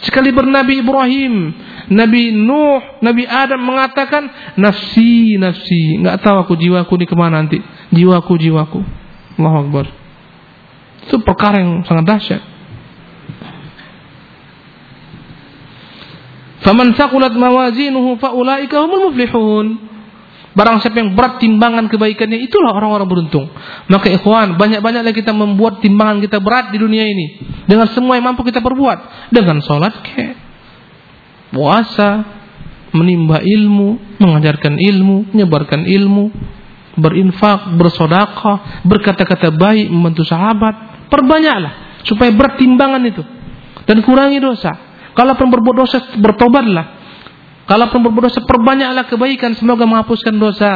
sekali bernabi Ibrahim, Nabi Nuh, Nabi Adam mengatakan nafsi, nafsi. Enggak tahu aku jiwaku di ke mana nanti jiwaku jiwaku. Allahu Akbar. Itu perkara yang sangat dahsyat. Faman saqulat mawazinuhu faulaika humul muflihun. Barang siapa yang berat timbangan kebaikannya itulah orang-orang beruntung. Maka ikhwan, banyak-banyaklah kita membuat timbangan kita berat di dunia ini. Dengan semua yang mampu kita perbuat, dengan salat ke. Puasa, menimba ilmu, mengajarkan ilmu, menyebarkan ilmu, berinfak, bersodakah, berkata-kata baik, membantu sahabat. Perbanyaklah supaya berat timbangan itu dan kurangi dosa. Kalau pun berbuat dosa bertobatlah. Kalau pun berbuat dosa perbanyaklah kebaikan semoga menghapuskan dosa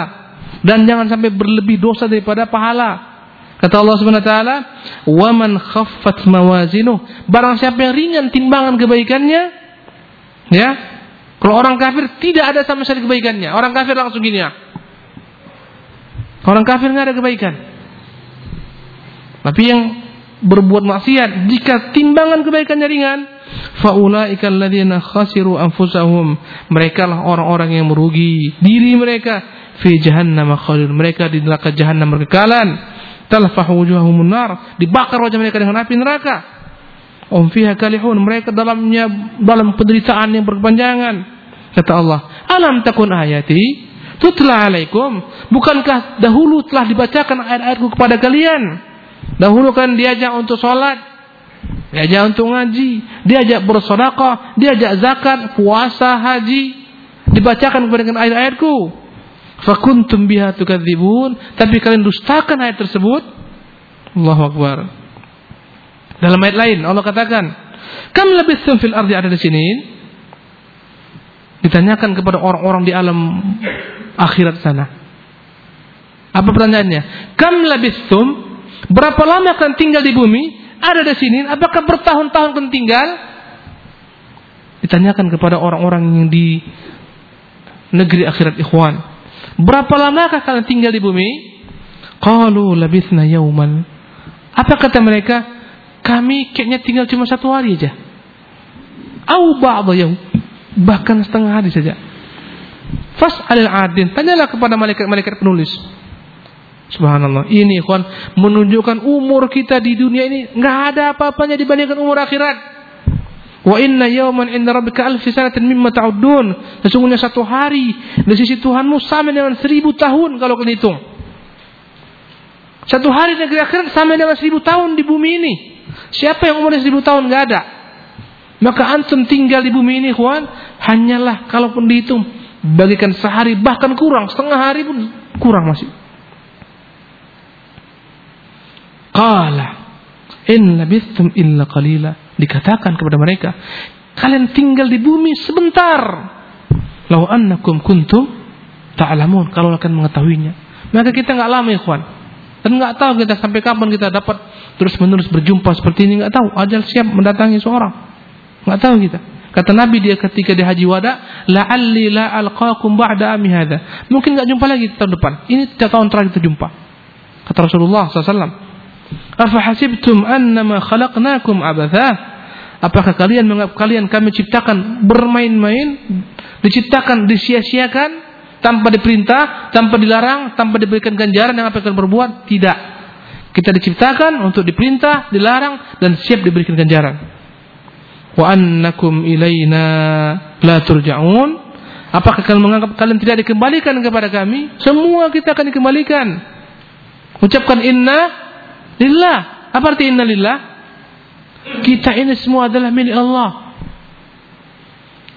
dan jangan sampai berlebih dosa daripada pahala. Kata Allah Subhanahu wa taala, "Wa man khaffat mawazinuh." Barang siapa yang ringan timbangan kebaikannya, ya. Kalau orang kafir tidak ada sama sekali kebaikannya. Orang kafir langsung gini ya. Orang kafir nggak ada kebaikan. Tapi yang berbuat maksiat jika timbangan kebaikannya ringan, faulaika alladziina khasiru anfusahum. Mereka lah orang-orang yang merugi diri mereka fi jahannam khalid. Mereka di neraka jahannam berkekalan. Talfahu wujuhahum nar, dibakar wajah mereka dengan api neraka. Om fiha kalihun, mereka dalamnya dalam penderitaan yang berkepanjangan. Kata Allah, alam takun ayati tutla alaikum. Bukankah dahulu telah dibacakan ayat-ayatku kepada kalian? Dahulu kan diajak untuk sholat, diajak untuk ngaji, diajak bersedekah, diajak zakat, puasa, haji, dibacakan kepada kalian ayat-ayatku. Fakuntum biha tukadzibun, tapi kalian dustakan ayat tersebut. Allahu Akbar. Dalam ayat lain Allah katakan, "Kam labithum fil ardi ada di sini?" Ditanyakan kepada orang-orang di alam akhirat sana. Apa pertanyaannya? Kam labistum? Berapa lama akan tinggal di bumi? Ada di sini. Apakah bertahun-tahun akan tinggal? Ditanyakan kepada orang-orang yang di negeri akhirat ikhwan. Berapa lama akan kalian tinggal di bumi? Qalu labithna yauman. Apa kata mereka? Kami kayaknya tinggal cuma satu hari aja. Au ba'da yaum. Bahkan setengah hari saja. Fas alil adin. Tanyalah kepada malaikat-malaikat penulis. Subhanallah. Ini ikhwan menunjukkan umur kita di dunia ini nggak ada apa-apanya dibandingkan umur akhirat. Wa inna yawman inda rabbika alfi sanatin mimma ta'udun. Sesungguhnya satu hari di sisi Tuhanmu sama dengan seribu tahun kalau kalian hitung. Satu hari negeri akhirat sama dengan seribu tahun di bumi ini. Siapa yang umurnya seribu tahun nggak ada. Maka antum tinggal di bumi ini, ikhwan, hanyalah kalaupun dihitung bagikan sehari bahkan kurang. Setengah hari pun kurang masih. Qala in labithum illa qalila. Dikatakan kepada mereka kalian tinggal di bumi sebentar. Lau annakum kuntum ta'lamun. Kalau akan mengetahuinya. Maka kita nggak lama ikhwan. Dan nggak tahu kita sampai kapan kita dapat terus menerus berjumpa seperti ini. Nggak tahu. Ajal siap mendatangi seorang. Nggak tahu kita Kata Nabi dia ketika di haji wada, la'alli la alqakum ba'da ami hadha. Mungkin enggak jumpa lagi tahun depan. Ini tahun terakhir kita jumpa. Kata Rasulullah SAW. Afa hasibtum annama khalaqnakum abatha? Apakah kalian menganggap kalian kami ciptakan bermain-main, diciptakan disia-siakan tanpa diperintah, tanpa dilarang, tanpa diberikan ganjaran yang apa yang berbuat? Tidak. Kita diciptakan untuk diperintah, dilarang dan siap diberikan ganjaran. Wa annakum ilaina la turja'un. Apakah kalian menganggap kalian tidak dikembalikan kepada kami? Semua kita akan dikembalikan. Ucapkan inna lillah. Apa arti inna lillah? Kita ini semua adalah milik Allah.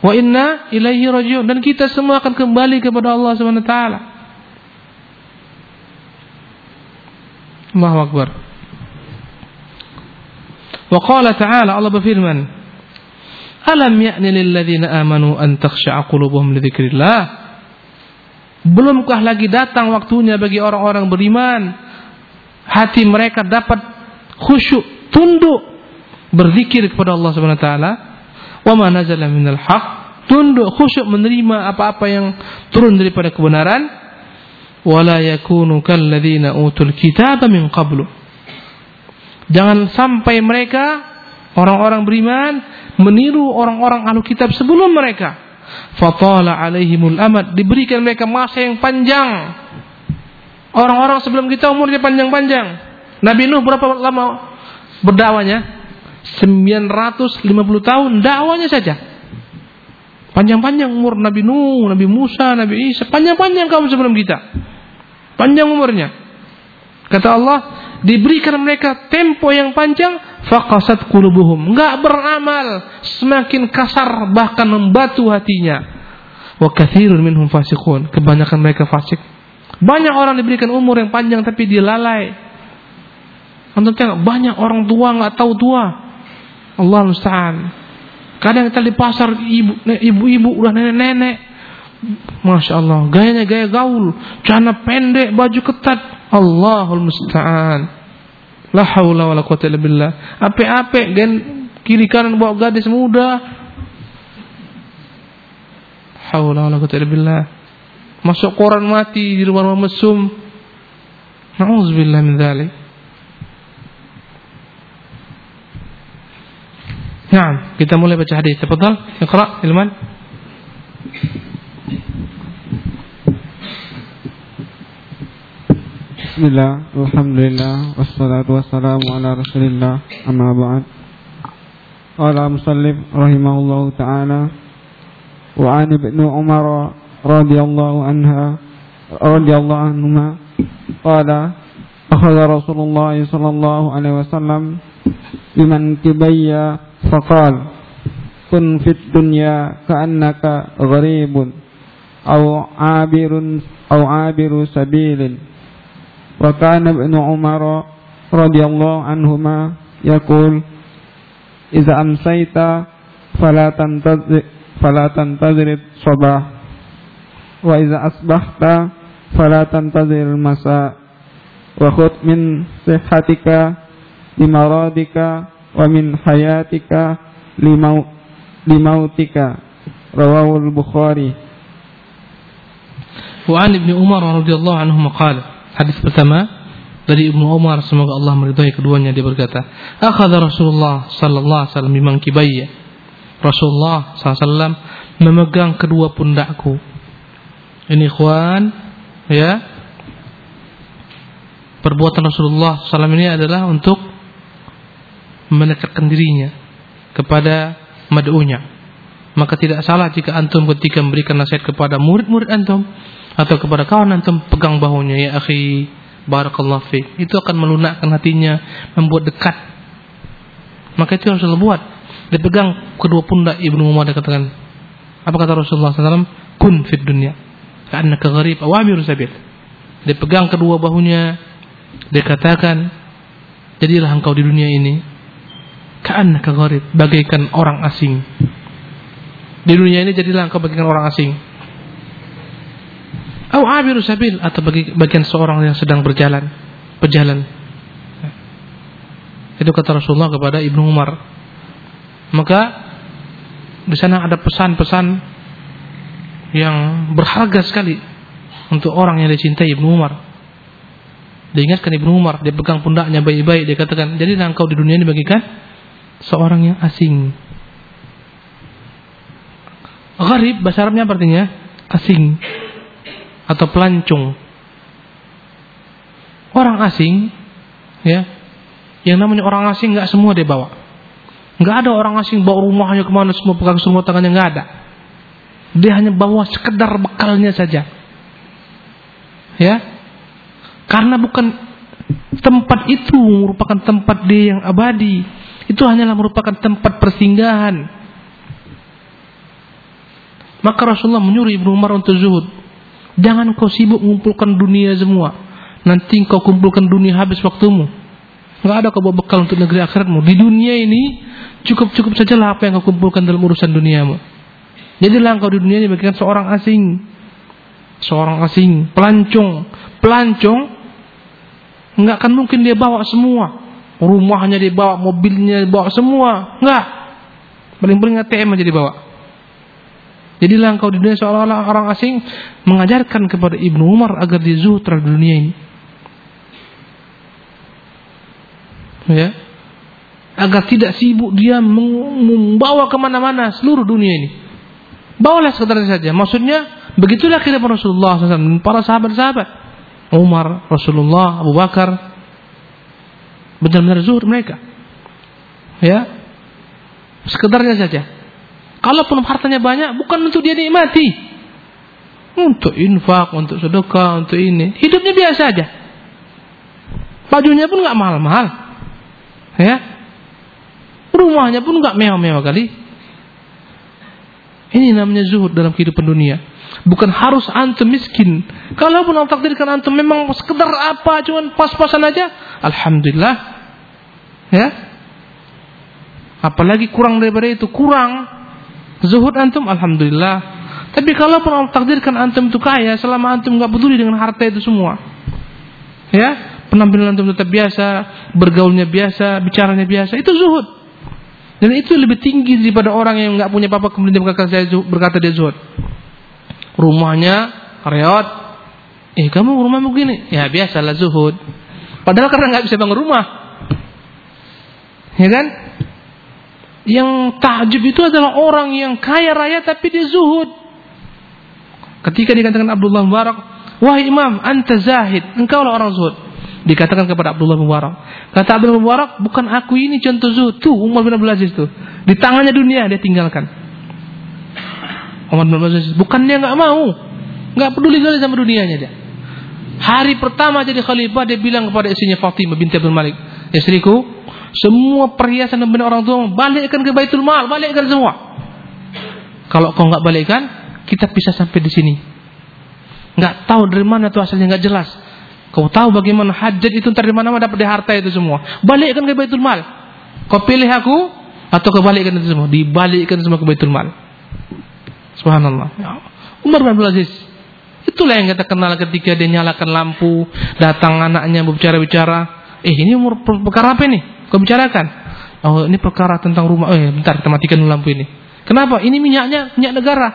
Wa inna ilaihi rajiun dan kita semua akan kembali kepada Allah Subhanahu wa taala. Allahu akbar. Wa qala ta'ala Allah berfirman, "Alam ya'ni lil ladzina amanu an takhsha'a qulubuhum li dzikrillah?" Belumkah lagi datang waktunya bagi orang-orang beriman hati mereka dapat khusyuk, tunduk berzikir kepada Allah Subhanahu wa taala, wa ma nazala minal haq, tunduk khusyuk menerima apa-apa yang turun daripada kebenaran, wala yakunu kalladzina utul kitaba min qablu. Jangan sampai mereka orang-orang beriman meniru orang-orang ahlu kitab sebelum mereka. Fatala alaihimul amad diberikan mereka masa yang panjang. Orang-orang sebelum kita umurnya panjang-panjang. Nabi Nuh berapa lama berdakwanya? 950 tahun dakwanya saja. Panjang-panjang umur Nabi Nuh, Nabi Musa, Nabi Isa, panjang-panjang kaum sebelum kita. Panjang umurnya. Kata Allah, diberikan mereka tempo yang panjang, faqasat qulubuhum. Enggak beramal, semakin kasar bahkan membatu hatinya. Wa katsirun minhum fasiqun. Kebanyakan mereka fasik. Banyak orang diberikan umur yang panjang tapi dia lalai. Banyak orang tua nggak tahu tua. Allah musta'an. Kadang kita di pasar ibu-ibu udah nenek-nenek. Masya Allah, gayanya gaya gaul, celana pendek, baju ketat. Allahul musta'an. La haula wala quwata illa billah. Ape-ape gen kiri kanan bawa gadis muda. Haula wala quwata illa billah. Masuk koran mati di rumah-rumah mesum. Nauzubillah min dzalik. Nah, kita mulai baca hadis. Tafadhal, Iqra, Ilman. Bismillah, Alhamdulillah, wassalatu wassalamu ala rasulillah, amma ba'd. Qala musallif rahimahullahu ta'ala Wa an ibn Umar radhiyallahu anha radhiyallahu anhuma Qala Akhada Rasulullah sallallahu alaihi wasallam Biman kibaya faqal Kun fit dunya ka'annaka gharibun Au abirun Au abiru sabilin وكان ابن عمر رضي الله عنهما يقول إذا أمسيت فلا تنتظر فلا تنتظر الصباح وإذا أصبحت فلا تنتظر المساء وخذ من صحتك لمرادك wa min hayatika limau limautika rawahul bukhari wa an ibnu umar radhiyallahu anhu qala hadis pertama dari Ibnu Umar semoga Allah meridhai keduanya dia berkata akhadha Rasulullah sallallahu alaihi wasallam Rasulullah sallallahu memegang kedua pundakku. Ini ikhwan ya. Perbuatan Rasulullah SAW ini adalah untuk mendekatkan dirinya kepada mad'unya. Maka tidak salah jika antum ketika memberikan nasihat kepada murid-murid antum atau kepada kawan antum pegang bahunya ya akhi barakallahu fiik. Itu akan melunakkan hatinya, membuat dekat. Maka itu yang Rasulullah buat. Dipegang kedua pundak Ibnu Umar katakan, apa kata Rasulullah SAW? Kun fid dunya. Karena kegharib awamir sabil. Dipegang kedua bahunya, dikatakan, jadilah engkau di dunia ini Ka'annaka gharib, bagaikan orang asing. Di dunia ini jadilah engkau bagaikan orang asing. Au sabil atau bagi bagian seorang yang sedang berjalan, berjalan. Itu kata Rasulullah kepada Ibnu Umar. Maka di sana ada pesan-pesan yang berharga sekali untuk orang yang dicintai Ibnu Umar. Diingatkan Ibnu Umar, dia pegang pundaknya baik-baik, dia katakan, jadi engkau di dunia ini bagikan seorang yang asing. Gharib bahasa Arabnya artinya asing atau pelancong. Orang asing, ya, yang namanya orang asing nggak semua dia bawa. Nggak ada orang asing bawa rumahnya ke mana semua pegang semua tangannya nggak ada. Dia hanya bawa sekedar bekalnya saja. Ya, karena bukan tempat itu merupakan tempat dia yang abadi. Itu hanyalah merupakan tempat persinggahan. Maka Rasulullah menyuruh Ibnu Umar untuk zuhud. Jangan kau sibuk mengumpulkan dunia semua. Nanti kau kumpulkan dunia habis waktumu. Enggak ada kau bawa bekal untuk negeri akhiratmu. Di dunia ini cukup-cukup sajalah apa yang kau kumpulkan dalam urusan duniamu. Jadilah engkau di dunia ini bagikan seorang asing. Seorang asing, pelancong. Pelancong Enggak akan mungkin dia bawa semua. Rumahnya dia bawa, mobilnya dia bawa semua. Enggak. Paling-paling ATM aja dibawa. Jadilah engkau di dunia seolah-olah orang asing mengajarkan kepada Ibnu Umar agar dia zuhud terhadap dunia ini. Ya. Agar tidak sibuk dia membawa ke mana-mana seluruh dunia ini. Bawalah sekedar saja. Maksudnya begitulah kehidupan Rasulullah SAW para sahabat-sahabat. Umar, Rasulullah, Abu Bakar benar-benar zuhud mereka. Ya. Sekedarnya saja. Kalaupun hartanya banyak bukan untuk dia nikmati. Untuk infak, untuk sedekah, untuk ini. Hidupnya biasa aja. Bajunya pun nggak mahal-mahal. Ya. Rumahnya pun nggak mewah-mewah kali. Ini namanya zuhud dalam kehidupan dunia. Bukan harus antum miskin. Kalaupun Allah takdirkan antum memang sekedar apa, cuman pas-pasan aja, alhamdulillah. Ya. Apalagi kurang daripada itu, kurang zuhud antum alhamdulillah. Tapi kalaupun Allah takdirkan antum itu kaya, selama antum nggak peduli dengan harta itu semua. Ya, penampilan antum tetap biasa, bergaulnya biasa, bicaranya biasa, itu zuhud. Dan itu lebih tinggi daripada orang yang nggak punya apa-apa kemudian berkata, berkata dia zuhud rumahnya reot. Eh kamu rumah begini? Ya biasalah zuhud. Padahal karena nggak bisa bangun rumah. Ya kan? Yang takjub itu adalah orang yang kaya raya tapi dia zuhud. Ketika dikatakan Abdullah Mubarak, wahai imam, anta zahid, engkau orang zuhud. Dikatakan kepada Abdullah Mubarak. Kata Abdullah Mubarak, bukan aku ini contoh zuhud. Tuh Umar bin Abdul Aziz. Di tangannya dunia dia tinggalkan. Umar bin Abdul Aziz. Bukan dia nggak mau, nggak peduli kali sama dunianya dia. Hari pertama jadi khalifah dia bilang kepada istrinya Fatimah binti Abdul Malik, istriku, semua perhiasan dan benda orang tua balikkan ke Baitul Mal, balikkan semua. Kalau kau nggak balikkan, kita bisa sampai di sini. Nggak tahu dari mana tuh asalnya nggak jelas. Kau tahu bagaimana hajat itu dari mana dapat di harta itu semua. Balikkan ke Baitul Mal. Kau pilih aku atau kau balikkan itu semua. Dibalikkan semua ke Baitul Mal. Subhanallah. Ya. Umar bin Abdul Aziz. Itulah yang kita kenal ketika dia nyalakan lampu, datang anaknya berbicara-bicara. Eh ini umur perkara apa ini? Kau bicarakan. Oh ini perkara tentang rumah. Eh bentar kita matikan lampu ini. Kenapa? Ini minyaknya minyak negara.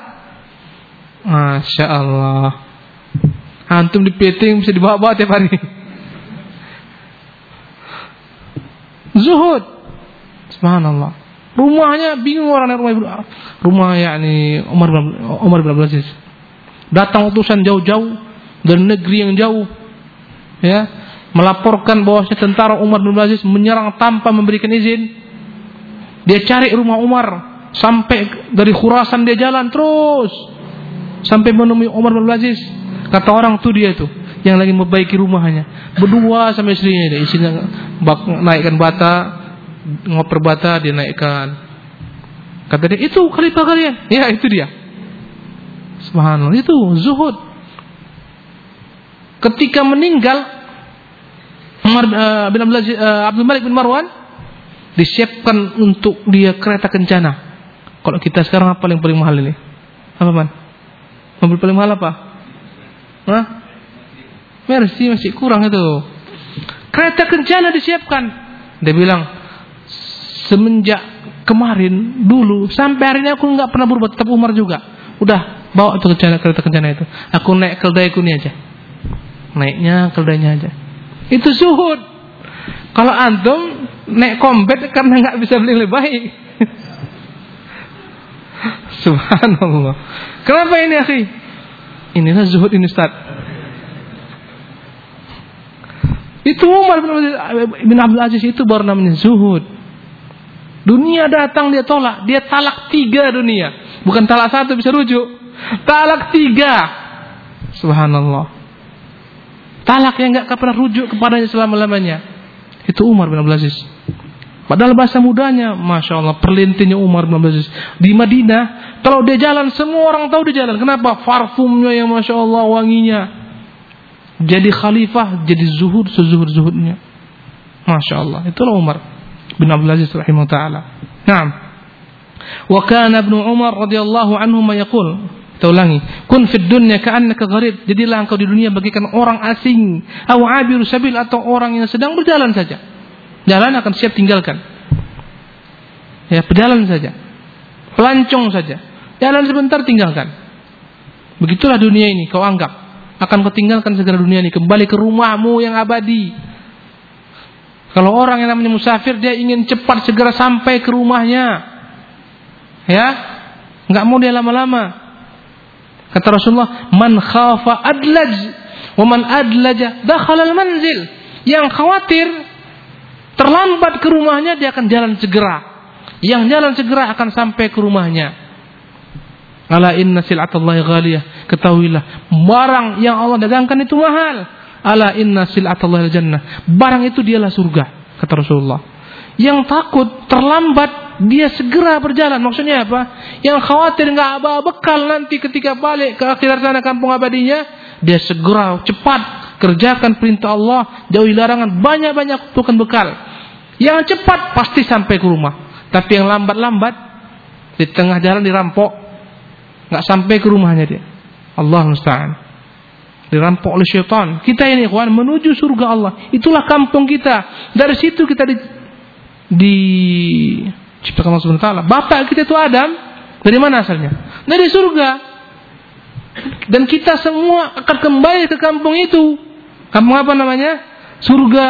Masya Allah. Antum di peting bisa dibawa-bawa tiap hari. Zuhud. Subhanallah. Rumahnya bingung orang rumah rumah yakni Umar Umar bin Abdul Aziz. Datang utusan jauh-jauh dari negeri yang jauh. Ya, melaporkan bahwa tentara Umar bin Aziz menyerang tanpa memberikan izin. Dia cari rumah Umar sampai dari Khurasan dia jalan terus sampai menemui Umar bin Aziz. Kata orang tuh dia itu yang lagi membaiki rumahnya. Berdua sama istrinya dia, isinya naikkan bata, ngoper bata dia naikkan. Kata dia, itu khalifah kalian. Ya, itu dia. Subhanallah, itu zuhud. Ketika meninggal Umar uh, bin Abdul, uh, Abdul Malik bin Marwan disiapkan untuk dia kereta kencana. Kalau kita sekarang apa yang paling mahal ini? Apa man? Mobil paling mahal apa? Hah? Mercy masih kurang itu. Kereta kencana disiapkan. Dia bilang, semenjak kemarin dulu sampai hari ini aku nggak pernah berubah tetap Umar juga udah bawa tuh kereta kereta kencana itu aku naik keldai ini aja naiknya keldainya aja Itu zuhud. Kalau antum naik kombet karena nggak bisa beli lebih baik. Subhanallah. Kenapa ini akhi? Inilah zuhud ini Ustaz. Itu Umar bin Abdul Aziz itu baru namanya zuhud. Dunia datang dia tolak, dia talak tiga dunia. Bukan talak satu bisa rujuk. Talak tiga. Subhanallah. Talak yang nggak pernah rujuk kepadanya selama-lamanya. Itu Umar bin Abdul Aziz. Padahal bahasa mudanya, masya Allah, perlintinya Umar bin Abdul Aziz di Madinah. Kalau dia jalan, semua orang tahu dia jalan. Kenapa? Parfumnya yang masya Allah wanginya. Jadi khalifah, jadi zuhud sezuhud zuhudnya. Masya Allah. Itulah Umar bin Abdul Aziz rahimahullah taala. Naam. Wa kana Ibnu Umar radhiyallahu anhu ma yaqul kita ulangi. Kun fid dunya ka'annaka gharib. Jadilah engkau di dunia bagikan orang asing. Aw abiru sabil atau orang yang sedang berjalan saja. Jalan akan siap tinggalkan. Ya, berjalan saja. Pelancong saja. Jalan sebentar tinggalkan. Begitulah dunia ini kau anggap. Akan kau tinggalkan segala dunia ini. Kembali ke rumahmu yang abadi. Kalau orang yang namanya musafir dia ingin cepat segera sampai ke rumahnya. Ya, nggak mau dia lama-lama. Kata Rasulullah, "Man khafa adlaj wa man adlaja dakhala al-manzil." Yang khawatir terlambat ke rumahnya dia akan jalan segera. Yang jalan segera akan sampai ke rumahnya. Ala inna sil'atallahi ghaliyah. Ketahuilah, barang yang Allah dagangkan itu mahal. Ala inna sil'atallahi jannah. Barang itu dialah surga, kata Rasulullah. Yang takut terlambat dia segera berjalan. Maksudnya apa? Yang khawatir nggak bawa bekal nanti ketika balik ke akhirat sana kampung abadinya, dia segera cepat kerjakan perintah Allah, jauhi larangan, banyak-banyak bukan bekal. Yang cepat pasti sampai ke rumah. Tapi yang lambat-lambat di tengah jalan dirampok, nggak sampai ke rumahnya dia. Allah musta'an. Dirampok oleh syaitan. Kita ini ikhwan menuju surga Allah. Itulah kampung kita. Dari situ kita di, di Ciptakan Allah SWT. Bapak kita itu Adam. Dari mana asalnya? Dari surga. Dan kita semua akan kembali ke kampung itu. Kampung apa namanya? Surga.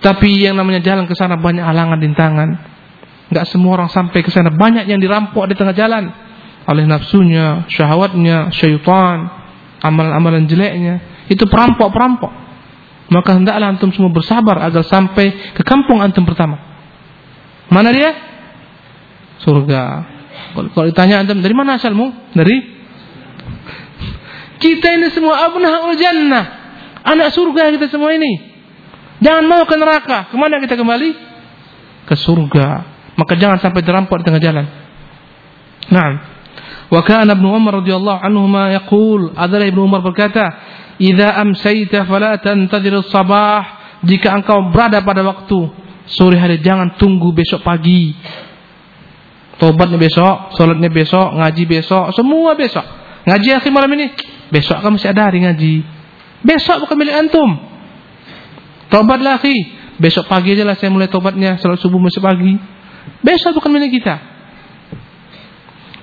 Tapi yang namanya jalan ke sana banyak halangan tangan. Enggak semua orang sampai ke sana. Banyak yang dirampok di tengah jalan. Oleh nafsunya, syahwatnya, syaitan, amalan-amalan jeleknya. Itu perampok-perampok. Maka hendaklah antum semua bersabar agar sampai ke kampung antum pertama. Mana dia? surga. Kalau ditanya antum dari mana asalmu? Dari kita ini semua abnahul jannah. Anak surga kita semua ini. Jangan mau ke neraka. Ke mana kita kembali? Ke surga. Maka jangan sampai terampok di tengah jalan. Nah, wa kana Ibnu Umar radhiyallahu anhu ma yaqul, adalah Ibnu Umar berkata, "Idza amsayta fala tantadhir sabah." Jika engkau berada pada waktu sore hari jangan tunggu besok pagi. Tobatnya besok, sholatnya besok, ngaji besok, semua besok. Ngaji akhir malam ini, besok kamu masih ada hari ngaji. Besok bukan milik antum. Tobatlah akhi. Besok pagi aja lah saya mulai tobatnya, sholat subuh besok pagi. Besok bukan milik kita.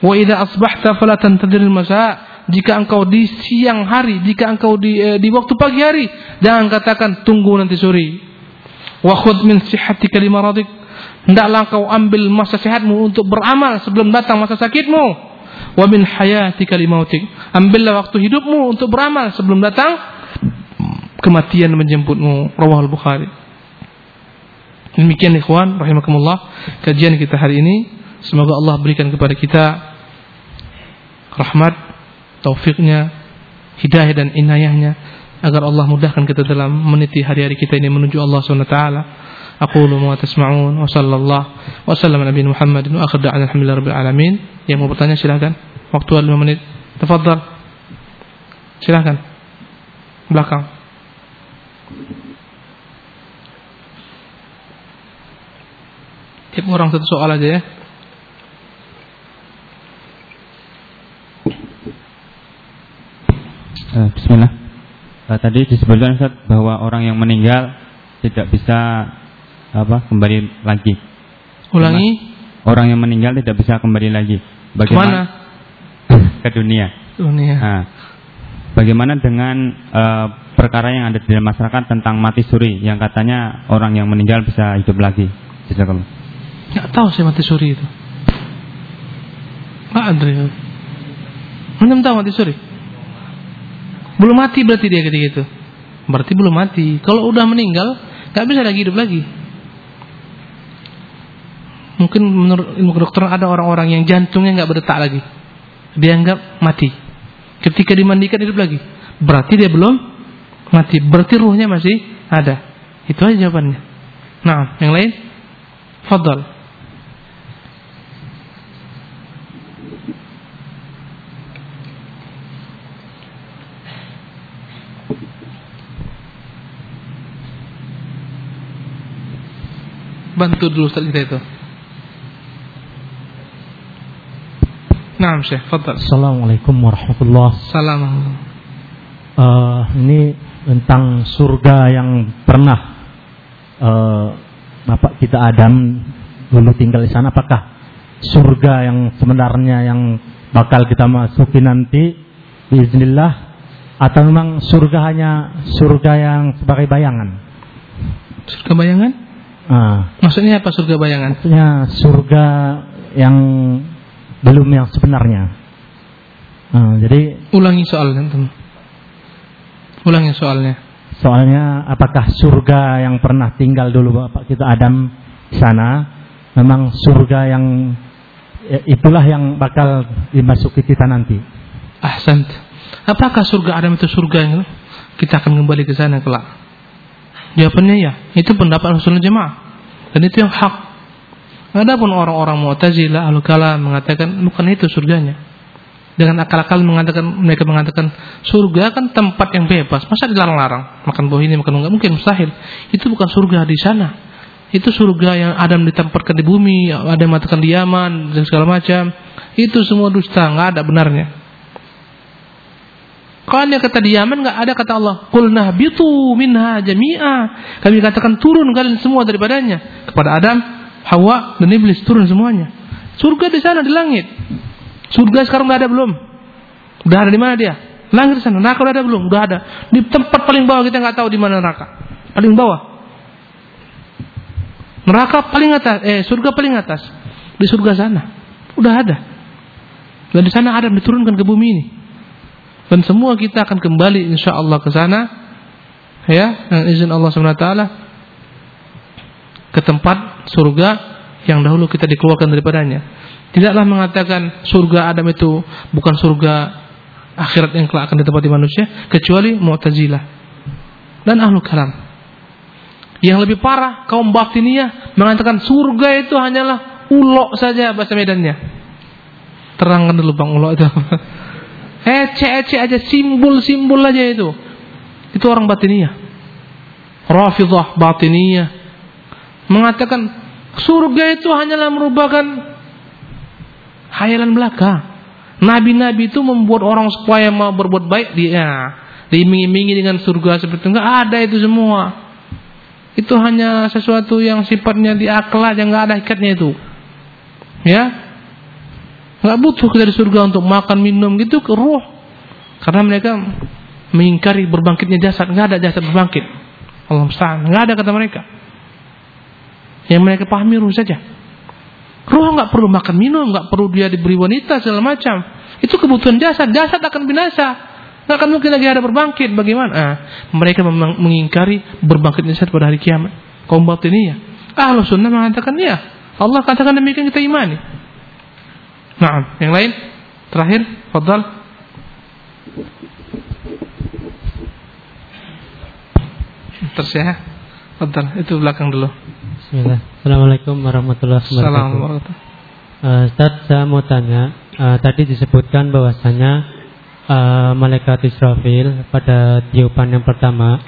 Wa idza asbahta fala tantadhir masa jika engkau di siang hari, jika engkau di eh, di waktu pagi hari, jangan katakan tunggu nanti sore. Wa khudh min sihhatika limaradik Hendaklah kau ambil masa sehatmu untuk beramal sebelum datang masa sakitmu. Wa min hayatika limautik. Ambillah waktu hidupmu untuk beramal sebelum datang kematian menjemputmu. Rawahul Bukhari. Demikian ikhwan rahimakumullah kajian kita hari ini. Semoga Allah berikan kepada kita rahmat, taufiknya, hidayah dan inayahnya agar Allah mudahkan kita dalam meniti hari-hari kita ini menuju Allah Subhanahu wa taala. أقول ما تسمعون وصلى الله وسلم على نبينا محمد وآخر دعوانا الحمد لله رب العالمين yang mau bertanya silakan waktu 5 menit tafadhal silakan belakang tiap orang satu soal aja ya uh, Bismillah uh, tadi disebutkan Ustaz bahwa orang yang meninggal tidak bisa apa kembali lagi. Ulangi. Orang yang meninggal tidak bisa kembali lagi. Bagaimana? Ke dunia. Dunia. Nah, bagaimana dengan uh, perkara yang ada di dalam masyarakat tentang mati suri yang katanya orang yang meninggal bisa hidup lagi. Jazakallah. Nggak tahu saya mati suri itu. Ada ya. Anda tahu mati suri? Belum mati berarti dia ketika itu. Berarti belum mati. Kalau udah meninggal, nggak bisa lagi hidup lagi. Mungkin menurut ilmu kedokteran ada orang-orang yang jantungnya nggak berdetak lagi. Dianggap mati. Ketika dimandikan hidup lagi. Berarti dia belum mati. Berarti ruhnya masih ada. Itu aja jawabannya. Nah, yang lain? Fadal. Bantu dulu Ustaz kita itu. Nah, Syekh, fadal. Assalamualaikum warahmatullahi Salam. uh, Ini tentang surga yang pernah uh, Bapak kita Adam dulu tinggal di sana. Apakah surga yang sebenarnya yang bakal kita masuki nanti Bismillah atau memang surga hanya surga yang sebagai bayangan? Surga bayangan? Ah, Maksudnya apa surga bayangan? maksudnya surga yang belum yang sebenarnya. Ah, jadi Ulangi soalnya, teman. Ulangi soalnya. Soalnya apakah surga yang pernah tinggal dulu Bapak kita Adam sana memang surga yang ya, itulah yang bakal dimasuki kita nanti. Ahsan. Apakah surga Adam itu surga yang kita akan kembali ke sana kelak? Jawabannya ya. Itu pendapat Rasulullah Jemaah. Dan itu yang hak. Adapun orang-orang Mu'tazilah al kalam mengatakan bukan itu surganya. Dengan akal-akal mengatakan mereka mengatakan surga kan tempat yang bebas, masa dilarang-larang makan buah ini makan enggak mungkin mustahil. Itu bukan surga di sana. Itu surga yang Adam ditempatkan di bumi, ada yang mengatakan di Yaman dan segala macam. Itu semua dusta, nggak ada benarnya. Kalau kata di Yaman nggak ada kata Allah. Qulna bitu minha jami'a. Kami katakan turun kalian semua daripadanya. Kepada Adam, Hawa dan Iblis turun semuanya. Surga di sana di langit. Surga sekarang udah ada belum? Udah ada di mana dia? Langit sana. Neraka udah ada belum? Udah ada. Di tempat paling bawah kita nggak tahu di mana neraka. Paling bawah. Neraka paling atas, eh surga paling atas. Di surga sana. Udah ada. Dan di sana Adam diturunkan ke bumi ini. Dan semua kita akan kembali insya Allah ke sana. Ya, dengan izin Allah SWT ke tempat surga yang dahulu kita dikeluarkan daripadanya. Tidaklah mengatakan surga Adam itu bukan surga akhirat yang kelak akan ditempati manusia kecuali Mu'tazilah dan ahlu kalam. Yang lebih parah kaum batiniyah mengatakan surga itu hanyalah ulok saja bahasa medannya. Terangkan dulu Bang ulok itu. Ece-ece aja simbol-simbol aja itu. Itu orang batiniyah. Rafidah batiniyah mengatakan surga itu hanyalah merupakan hayalan belaka. Nabi-nabi itu membuat orang supaya mau berbuat baik dia diiming-imingi dengan surga seperti itu enggak ada itu semua. Itu hanya sesuatu yang sifatnya di akal aja enggak ada ikatnya itu. Ya. Enggak butuh dari surga untuk makan minum gitu ke ruh. Karena mereka mengingkari berbangkitnya jasad, enggak ada jasad berbangkit. Allah musta'an, enggak ada kata mereka. Yang mereka pahami ruh saja. Ruh nggak perlu makan minum, nggak perlu dia diberi wanita segala macam. Itu kebutuhan jasad. Jasad akan binasa. Nggak akan mungkin lagi ada berbangkit. Bagaimana? Ah, mereka mengingkari berbangkitnya jasad pada hari kiamat. Kaum batiniyah. Ahlu sunnah mengatakan ya. Allah katakan demikian kita imani. Nah, yang lain terakhir, fadal. Terus ya, fadal. Itu belakang dulu. Bismillah. Assalamualaikum warahmatullahi wabarakatuh. Assalamualaikum. Uh, Ustaz, saya mau tanya. uh, tadi disebutkan bahwasanya uh, malaikat Israfil pada tiupan yang pertama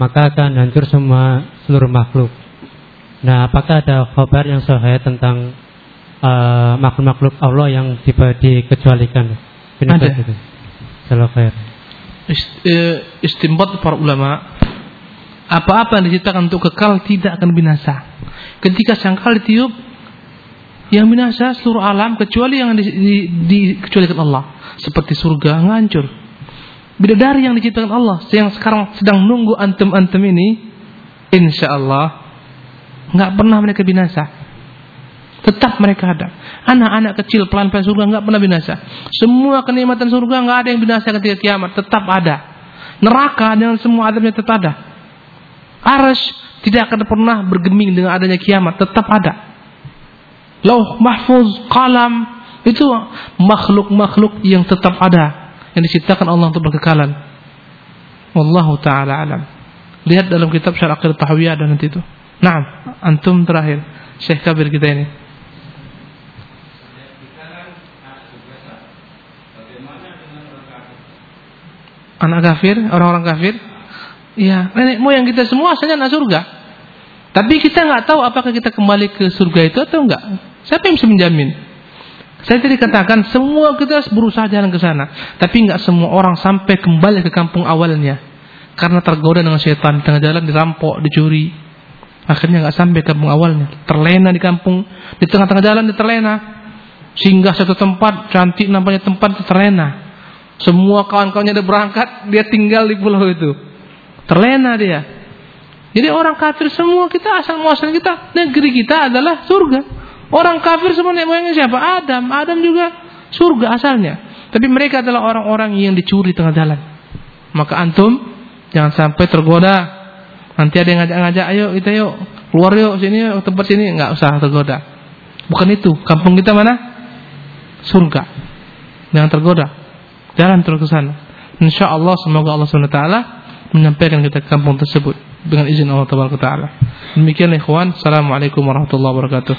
maka akan hancur semua seluruh makhluk. Nah, apakah ada kabar yang sahih tentang uh, makhluk-makhluk Allah yang tiba dikecualikan? Ada. Itu. Eh, istimbat para ulama apa-apa yang diciptakan untuk kekal tidak akan binasa. Ketika sangkal ditiup yang binasa seluruh alam kecuali yang di, di, dikecualikan Allah seperti surga hancur. bidadari yang diciptakan Allah yang sekarang sedang nunggu antum-antum ini insya Allah nggak pernah mereka binasa tetap mereka ada. Anak-anak kecil pelan-pelan surga nggak pernah binasa. Semua kenikmatan surga nggak ada yang binasa ketika kiamat. Tetap ada. Neraka dengan semua adabnya tetap ada. Arash tidak akan pernah bergeming dengan adanya kiamat. Tetap ada. Lauh mahfuz qalam itu makhluk-makhluk yang tetap ada yang diciptakan Allah untuk berkekalan. Wallahu taala alam. Lihat dalam kitab Syarah Aqidah Tahawiyah dan nanti itu. Nah, antum terakhir. Syekh Kabir kita ini. Anak kafir, orang-orang kafir. Iya, nenek moyang kita semua asalnya anak surga. Tapi kita nggak tahu apakah kita kembali ke surga itu atau enggak. Siapa yang bisa menjamin? Saya tadi katakan semua kita berusaha jalan ke sana, tapi nggak semua orang sampai kembali ke kampung awalnya karena tergoda dengan setan tengah jalan dirampok, dicuri. Akhirnya nggak sampai ke kampung awalnya, terlena di kampung, di tengah-tengah jalan dia terlena. Singgah satu tempat cantik nampaknya tempat terlena. Semua kawan-kawannya udah berangkat, dia tinggal di pulau itu. Terlena dia. Jadi orang kafir semua kita asal muasal kita negeri kita adalah surga. Orang kafir semua nenek moyangnya siapa? Adam. Adam juga surga asalnya. Tapi mereka adalah orang-orang yang dicuri tengah jalan. Maka antum jangan sampai tergoda. Nanti ada yang ngajak-ngajak, ayo kita yuk keluar yuk sini yuk tempat sini nggak usah tergoda. Bukan itu. Kampung kita mana? Surga. Jangan tergoda. Jalan terus ke sana. Insya Allah semoga Allah Subhanahu SWT menyampaikan kita ke kampung tersebut dengan izin Allah Taala. Demikian ikhwan. Assalamualaikum warahmatullahi wabarakatuh.